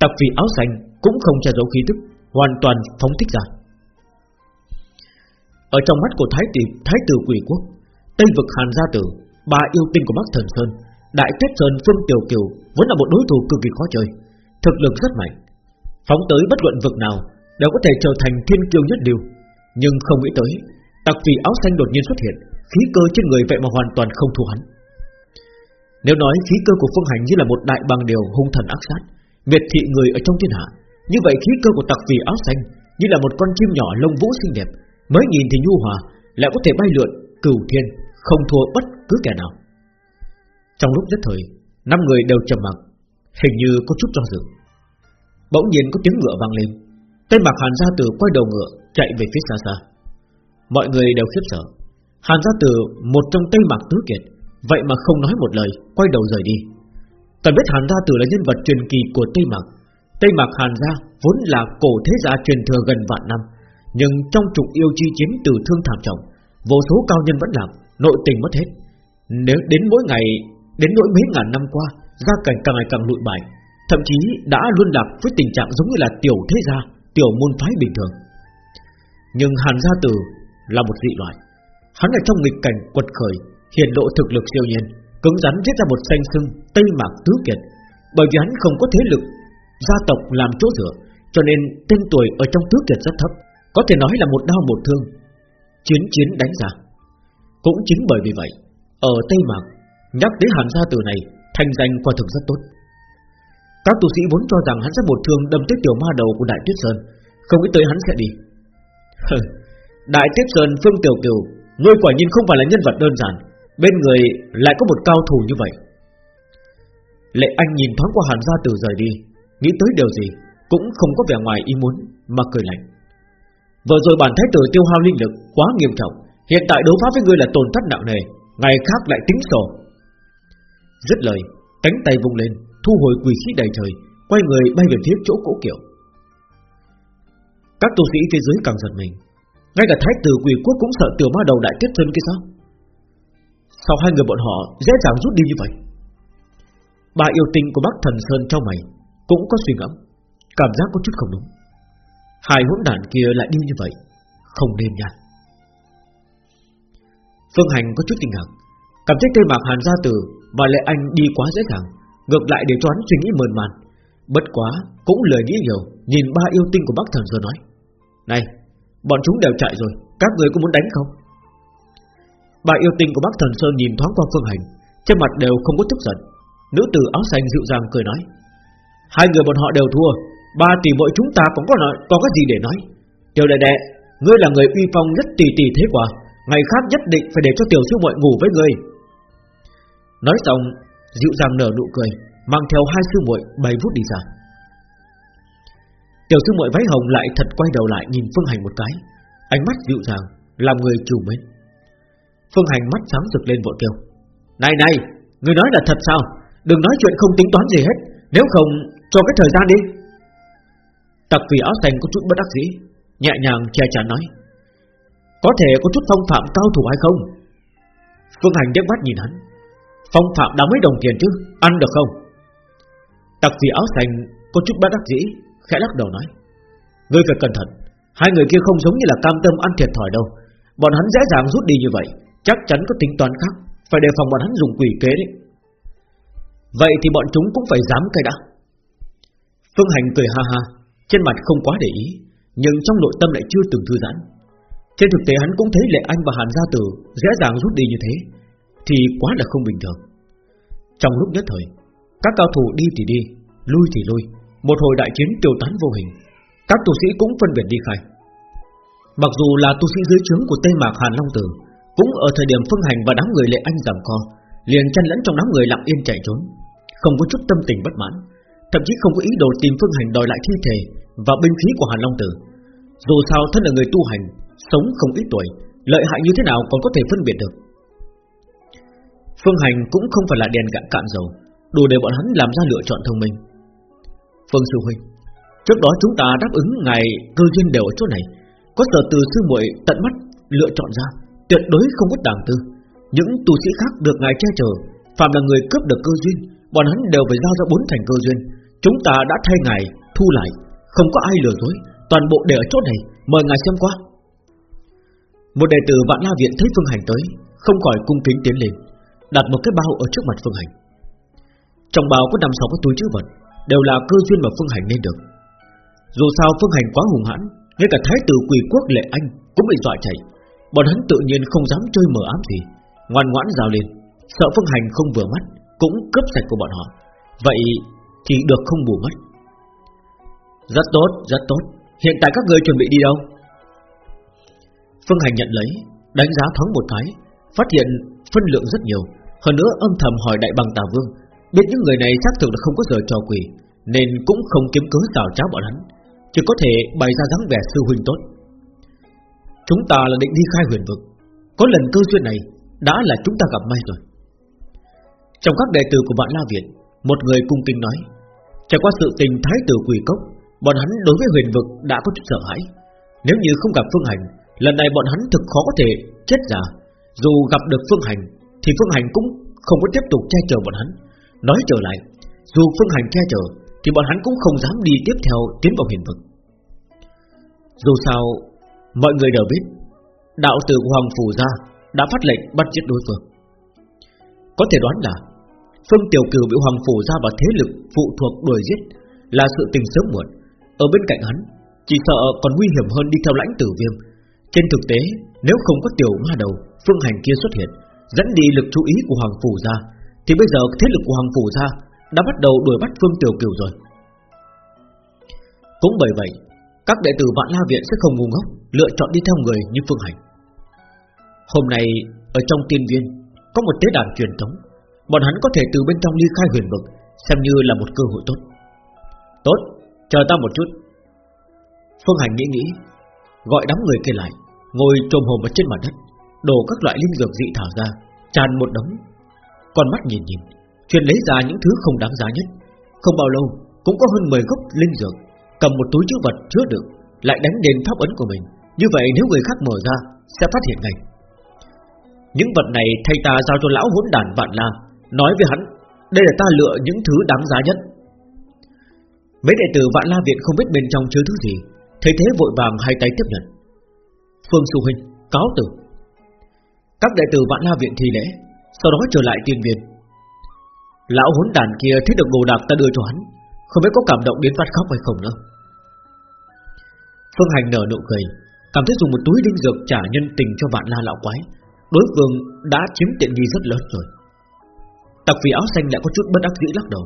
Tặc vì áo xanh Cũng không che giấu khí tức Hoàn toàn phóng thích ra. Ở trong mắt của Thái tử, Thái tử quỷ quốc Tây vực Hàn Gia Tử Ba yêu tinh của Bắc Thần Sơn Đại Tuyết Sơn Phương Tiểu Kiều Vẫn là một đối thủ cực kỳ khó chơi Thực lực rất mạnh. Phóng tới bất luận vực nào Đều có thể trở thành thiên kiêu nhất điều Nhưng không nghĩ tới Tặc vì áo xanh đột nhiên xuất hiện Khí cơ trên người vậy mà hoàn toàn không thua hắn. Nếu nói khí cơ của Phương Hành như là một đại bằng điều hung thần ác sát, Miệt thị người ở trong thiên hạ, Như vậy khí cơ của tặc vì áo xanh Như là một con chim nhỏ lông vũ xinh đẹp, Mới nhìn thì nhu hòa, Lại có thể bay lượn, cửu thiên, Không thua bất cứ kẻ nào. Trong lúc nhất thời, năm người đều trầm mặc, Hình như có chút do dự. Bỗng nhiên có tiếng ngựa vang lên, Tên mặc Hàn Gia Tử quay đầu ngựa, Chạy về phía xa xa. Mọi người đều khiếp sợ. Hàn Gia Tử, một trong Tây Mạc Tứ Kiệt Vậy mà không nói một lời, Quay đầu rời đi. Cần biết Hàn Gia Tử là nhân vật truyền kỳ của Tây Mạc. Tây Mạc Hàn Gia vốn là cổ thế gia truyền thừa gần vạn năm, Nhưng trong trục yêu chi chiến từ thương thảm trọng, Vô số cao nhân vẫn làm, Nội tình mất hết. Nếu đến mỗi ngày, Đến nỗi mấy ngàn năm qua, Gia cảnh càng ngày càng lụi bại, Thậm chí đã luôn lạc với tình trạng giống như là tiểu thế gia, Tiểu môn phái bình thường. Nhưng Hàn Gia Tử là một dị loại. Hắn ở trong nghịch cảnh quật khởi Hiện lộ thực lực siêu nhiên, Cứng rắn giết ra một xanh sưng Tây Mạc Tứ Kiệt. Bởi vì hắn không có thế lực, Gia tộc làm chỗ dựa, Cho nên tên tuổi ở trong Tứ Kiệt rất thấp, Có thể nói là một đau một thương. Chiến chiến đánh ra. Cũng chính bởi vì vậy, Ở Tây Mạc, Nhắc đến Hàn Gia Tử này, Thành danh quả thực rất tốt. Các tu sĩ vốn cho rằng hắn sẽ một thương đâm tới tiểu ma đầu của Đại Tuyết Sơn, Không nghĩ tới hắn sẽ đi. Đại Tuyết Sơn, Phương Tiểu Kiều, Ngươi quả nhiên không phải là nhân vật đơn giản. Bên người lại có một cao thủ như vậy Lệ Anh nhìn thoáng qua Hàn Gia Tử rời đi Nghĩ tới điều gì Cũng không có vẻ ngoài ý muốn Mà cười lạnh Vừa rồi bản thái tử tiêu hao linh lực quá nghiêm trọng Hiện tại đấu pháp với ngươi là tổn thất nặng nề Ngày khác lại tính sổ Dứt lời Cánh tay vung lên thu hồi quỷ khí đầy trời, quay người bay về phía chỗ cỗ kiểu. Các tu sĩ phía dưới càng giật mình, ngay cả thái tử quỷ quốc cũng sợ tiểu ma đầu đại tiết thân kia sao? Sao hai người bọn họ dễ dàng rút đi như vậy? Bà yêu tinh của bác Thần Sơn trong mày cũng có suy ngẫm, cảm giác có chút không đúng. Hai hỗn đản kia lại đi như vậy, không nên nha. Phương Hành có chút kinh ngạc, cảm thấy tên mạc Hàn gia tử và Lệ Anh đi quá dễ dàng, Ngược lại để cho hắn suy nghĩ mờn màn Bất quá cũng lời nghĩ nhiều Nhìn ba yêu tinh của bác Thần rồi nói Này bọn chúng đều chạy rồi Các người có muốn đánh không Ba yêu tình của bác Thần Sơn nhìn thoáng qua phương hành Trên mặt đều không có tức giận Nữ tử áo xanh dịu dàng cười nói Hai người bọn họ đều thua Ba tỷ mỗi chúng ta cũng có nói, có cái gì để nói Tiểu đệ đệ Ngươi là người uy phong nhất tỷ tỷ thế quả Ngày khác nhất định phải để cho tiểu sư muội ngủ với ngươi Nói xong dịu dàng nở nụ cười, mang theo hai sư muội bảy phút đi ra. Tiểu sư muội váy hồng lại thật quay đầu lại nhìn Phương Hành một cái, ánh mắt dịu dàng, làm người chủ mến. Phương Hành mắt sáng rực lên vội kêu: "Này này, người nói là thật sao? Đừng nói chuyện không tính toán gì hết, nếu không cho cái thời gian đi." Tặc vì áo xanh có chút bất đắc dĩ, nhẹ nhàng che chắn nói: "Có thể có chút phong phạm cao thủ hay không?" Phương Hành đếch mắt nhìn hắn, Phong phạm đã mấy đồng tiền chứ Ăn được không Tặc vì áo xanh có chút bất đắc dĩ Khẽ lắc đầu nói Ngươi phải cẩn thận Hai người kia không giống như là cam tâm ăn thiệt thòi đâu Bọn hắn dễ dàng rút đi như vậy Chắc chắn có tính toán khác, Phải đề phòng bọn hắn dùng quỷ kế đấy. Vậy thì bọn chúng cũng phải dám cái đã. Phương Hành cười ha ha, Trên mặt không quá để ý, Nhưng trong nội tâm lại chưa từng thư giãn. Trên thực tế hắn cũng thấy Lệ Anh và Hàn Gia Tử Dễ dàng rút đi như thế, Thì quá là không bình thường. Trong lúc nhất thời, Các cao thủ đi thì đi, Lui thì lui, Một hồi đại chiến tiêu tán vô hình, Các tu sĩ cũng phân biệt đi khai. Mặc dù là tu sĩ dưới trướng của Tây Mạc Hàn Long Tử cũng ở thời điểm Phương Hành và đám người Lệ Anh giảm co, Liền chân lẫn trong đám người lặng yên chạy trốn, Không có chút tâm tình bất mãn, Thậm chí không có ý đồ tìm Phương Hành đòi lại thi thể Và binh khí của Hàn Long Tử. Dù sao thân là người tu hành, Sống không ít tuổi, Lợi hại như thế nào còn có thể phân biệt được. Phương Hành cũng không phải là đèn cạn cạn dầu, Đủ để bọn hắn làm ra lựa chọn thông minh. Phương Sư Huynh, Trước đó chúng ta đáp ứng ngài cơ duyên đều ở chỗ này, Có sở từ sư muội tận mắt lựa chọn ra. Tuyệt đối không có tàng tư Những tu sĩ khác được ngài che chở Phạm là người cướp được cơ duyên, Bọn hắn đều phải giao ra bốn thành cơ duyên. Chúng ta đã thay ngài thu lại, Không có ai lừa dối, Toàn bộ đều ở chỗ này, Mời ngài xem qua. Một đệ tử vạn la viện thấy Phương Hành tới, Không khỏi cung kính tiến lên, Đặt một cái bao ở trước mặt Phương Hành. Trong bao có năm sáu cái túi chứa vật, Đều là cơ duyên mà Phương Hành nên được. Dù sao Phương Hành quá hùng hãn, Ngay cả thái tử quỷ quốc lệ anh Cũng bị dọa chạy. Bọn hắn tự nhiên không dám chơi mờ ám gì. Ngoan ngoãn rào lên Sợ Phương Hành không vừa mắt Cũng cướp sạch của bọn họ. Vậy thì được không bù mất Rất tốt, rất tốt. Hiện tại các người chuẩn bị đi đâu? Phương Hành nhận lấy Đánh giá thoáng một cái Phát hiện phân lượng rất nhiều. Hơn nữa âm thầm hỏi đại bằng tà vương Biết những người này xác thực là không có giờ trò quỷ Nên cũng không kiếm cớ xào cháo bọn hắn. Chỉ có thể bày ra dáng vẻ sư huynh tốt. Chúng ta là định đi khai huyền vực. Có lần cơ duyên này, Đã là chúng ta gặp may rồi. Trong các đệ tử của bạn La Viện, Một người cung kính nói, Trải qua sự tình thái tử quỷ cốc, Bọn hắn đối với huyền vực đã có chút sợ hãi. Nếu như không gặp Phương Hành, Lần này bọn hắn thực khó có thể chết giả Dù gặp được Phương Hành, Thì Phương Hành cũng không có tiếp tục che chở bọn hắn. Nói trở lại, Dù Phương Hành che chở, Thì bọn hắn cũng không dám đi tiếp theo tiến vào huyền vực. Dù sao Mọi người đều biết, Đạo tử của Hoàng Phủ Gia Đã phát lệnh bắt giết đối phương. Có thể đoán là, Phương Tiểu Cửu bị Hoàng Phủ Gia và thế lực Phụ thuộc đuổi giết Là sự tình sớm muộn. Ở bên cạnh hắn, Chỉ sợ còn nguy hiểm hơn đi theo lãnh tử viêm. Trên thực tế, Nếu không có tiểu ma đầu, Phương Hành kia xuất hiện, Dẫn đi lực chú ý của Hoàng Phủ Gia, Thì bây giờ thế lực của Hoàng Phủ Gia Đã bắt đầu đuổi bắt Phương Tiểu Cửu rồi. Cũng bởi vậy các đệ tử Vạn La Viện sẽ không ngu ngốc Lựa chọn đi theo người như Phương Hành. Hôm nay Ở trong tiên viên Có một tế đàn truyền thống. Bọn hắn có thể từ bên trong ly khai huyền vực Xem như là một cơ hội tốt. Tốt, chờ ta một chút. Phương Hành nghĩ nghĩ Gọi đám người kia lại Ngồi trồm hồn ở trên mặt đất Đổ các loại linh dược dị thảo ra Tràn một đống. Con mắt nhìn nhìn Truyền lấy ra những thứ không đáng giá nhất. Không bao lâu cũng có hơn 10 gốc linh dược cầm một túi chữ vật chứa đựng, lại đánh đền pháp ấn của mình. Như vậy nếu người khác mở ra sẽ phát hiện ngay. Những vật này thay ta giao cho lão hỗn đàn vạn la, nói với hắn, đây là ta lựa những thứ đáng giá nhất. Mấy đệ tử vạn la viện không biết bên trong chứa thứ gì, thấy thế vội vàng hai tay tiếp nhận. Phương su Huynh, cáo tử. Các đệ tử vạn la viện thi lễ, sau đó trở lại tiên viện. Lão hỗn đàn kia thấy được đồ đạc ta đưa cho hắn, không biết có cảm động đến phát khóc hay không nữa. Phương Hành nở nụ cười, Cảm thấy dùng một túi đinh dược trả nhân tình cho vạn la lão quái. Đối phương đã chiếm tiện nghi rất lớn rồi. Tặc vì áo xanh lại có chút bất đắc dĩ lắc đầu.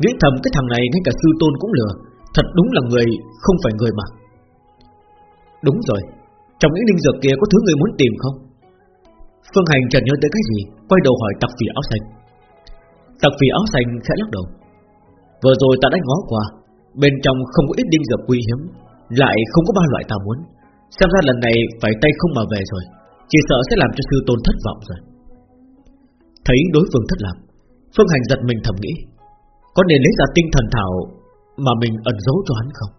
Nghĩ thầm cái thằng này ngay cả sư tôn cũng lừa, Thật đúng là người không phải người mà. Đúng rồi, Trong những đinh dược kia có thứ người muốn tìm không? Phương Hành chợt nhớ tới cái gì, Quay đầu hỏi tặc vì áo xanh. Tặc vì áo xanh khẽ lắc đầu. Vừa rồi ta đã ngó qua, Bên trong không có ít đinh dược quý hiếm, Lại không có ba loại ta muốn. Xem ra lần này phải tay không mà về rồi, Chỉ sợ sẽ làm cho sư tôn thất vọng rồi. Thấy đối phương thất lạc, Phương Hành giật mình thầm nghĩ, Có nên lấy ra tinh thần thảo Mà mình ẩn giấu cho hắn không?